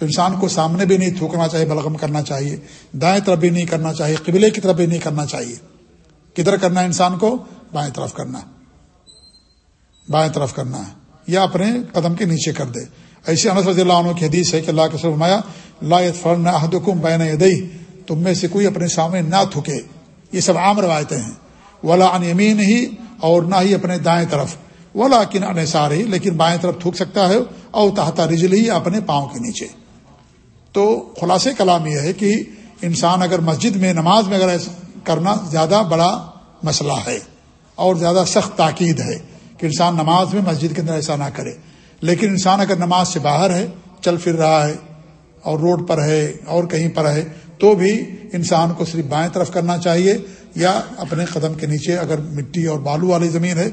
Speaker 1: تو انسان کو سامنے بھی نہیں تھوکنا چاہیے، بلغم کرنا چاہیے۔ دائیں طرف بھی نہیں کرنا چاہیے، قبلے کی طرف بھی نہیں کرنا چاہیے۔ کدھر کرنا ہے انسان کو؟ بائیں طرف کرنا بائیں طرف کرنا ہے۔ یا اپنے قدم کے نیچے کر دے۔ ایسے انس رضی اللہ عنہ کی حدیث ہے کہ اللہ کے فرمایا، لا فرن احدکم بین یدئی تم میں سے کوئی اپنے سامنے نہ تھکے یہ سب عام روایتیں ہیں۔ ولا ان یمین ہی اور نہ ہی اپنے دائیں طرف۔ ولا کن انصار ہی لیکن بائیں طرف تھوک سکتا ہے، او تحتا رجل ہی اپنے پاؤں کے نیچے۔ تو خلاصے کلام یہ ہے کہ انسان اگر مسجد میں نماز میں اگر کرنا زیادہ بڑا مسئلہ ہے اور زیادہ سخت تاکید ہے کہ انسان نماز میں مسجد کے اندر ایسا نہ کرے۔ لیکن انسان اگر نماز سے باہر ہے، چل پھر رہا ہے اور روڈ پر ہے اور کہیں پر ہے، تو بھی انسان کو صرف بائیں طرف کرنا چاہیے یا اپنے قدم کے نیچے اگر مٹی اور بالو والی زمین ہے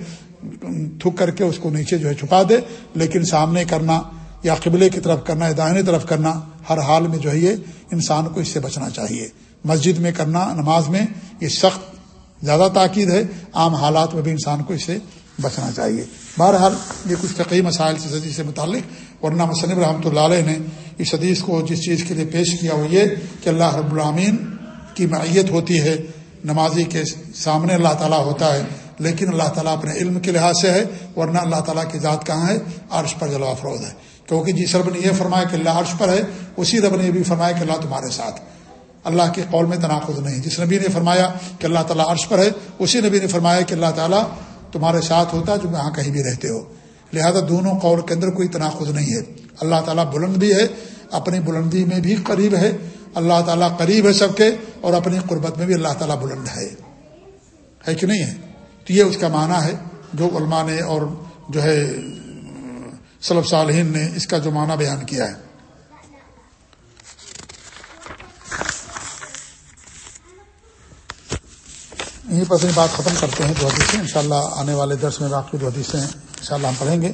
Speaker 1: تھک کر کے اس کو نیچے جو ہے چھپا دے، لیکن سامنے کرنا یا قبلے کی طرف کرنا یا دائیں طرف کرنا ہر حال میں جو ہے یہ انسان کو اس سے بچنا چاہیے۔ مسجد میں کرنا، نماز میں، یہ سخت، زیادہ تاکید ہے، عام حالات میں بھی انسان کو اس سے بچنا چاہیے۔ بہرحال یہ کچھ فقی مسائل سے حدیث سے متعلق، ورنہ مصنف رحمۃ اللہ علیہ نے اس حدیث کو جس چیز کے لیے پیش کیا وہ یہ کہ اللہ رب العامین کی معیت ہوتی ہے، نمازی کے سامنے اللہ تعالیٰ ہوتا ہے، لیکن اللہ تعالیٰ اپنے علم کے لحاظ سے ہے، ورنہ اللہ تعالیٰ کی ذات کہاں ہے؟ عرش پر جلوہ افروز ہے۔ کیونکہ جس جی رب نے یہ فرمایا کہ اللہ عرش پر ہے، اسی رب نے یہ بھی فرمایا کہ اللہ تمہارے ساتھ۔ اللہ کے قول میں تناقض نہیں۔ جس نبی نے فرمایا کہ اللہ تعالیٰ عرش پر ہے، اسی نبی نے فرمایا کہ اللہ تعالیٰ تمہارے ساتھ ہوتا ہے جو وہاں کہیں بھی رہتے ہو۔ لہذا دونوں قول کے اندر کوئی تناقض نہیں ہے۔ اللہ تعالیٰ بلند بھی ہے، اپنی بلندی میں بھی قریب ہے۔ اللہ تعالیٰ قریب ہے سب کے اور اپنی قربت میں بھی اللہ تعالیٰ بلند ہے۔ ہے کہ نہیں ہے؟ تو یہ اس کا معنی ہے۔ جو علماء نے اور جو ہے صلب صالحین نے اس کا جو معنی بیان کیا ہے۔ یہیں پر اپنی بات ختم کرتے ہیں دو حدیثیں۔ ان شاء اللہ آنے والے درس میں باقی دو حدیثیں ان شاء اللہ ہم پڑھیں گے۔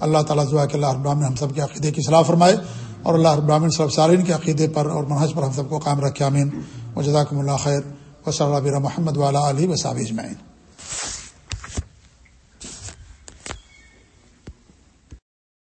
Speaker 1: اللہ تعالیٰ دعا کہ اللہ ابراہین ہم سب کے عقیدے کی صلاح فرمائے اور اللہ ابراہین صلی سالین کے عقیدے پر اور منحص پر ہم سب کو قائم رکھے امین و جزاکم اللہ خیر۔ و صلی اللہ محمد والا علی و صابظ معین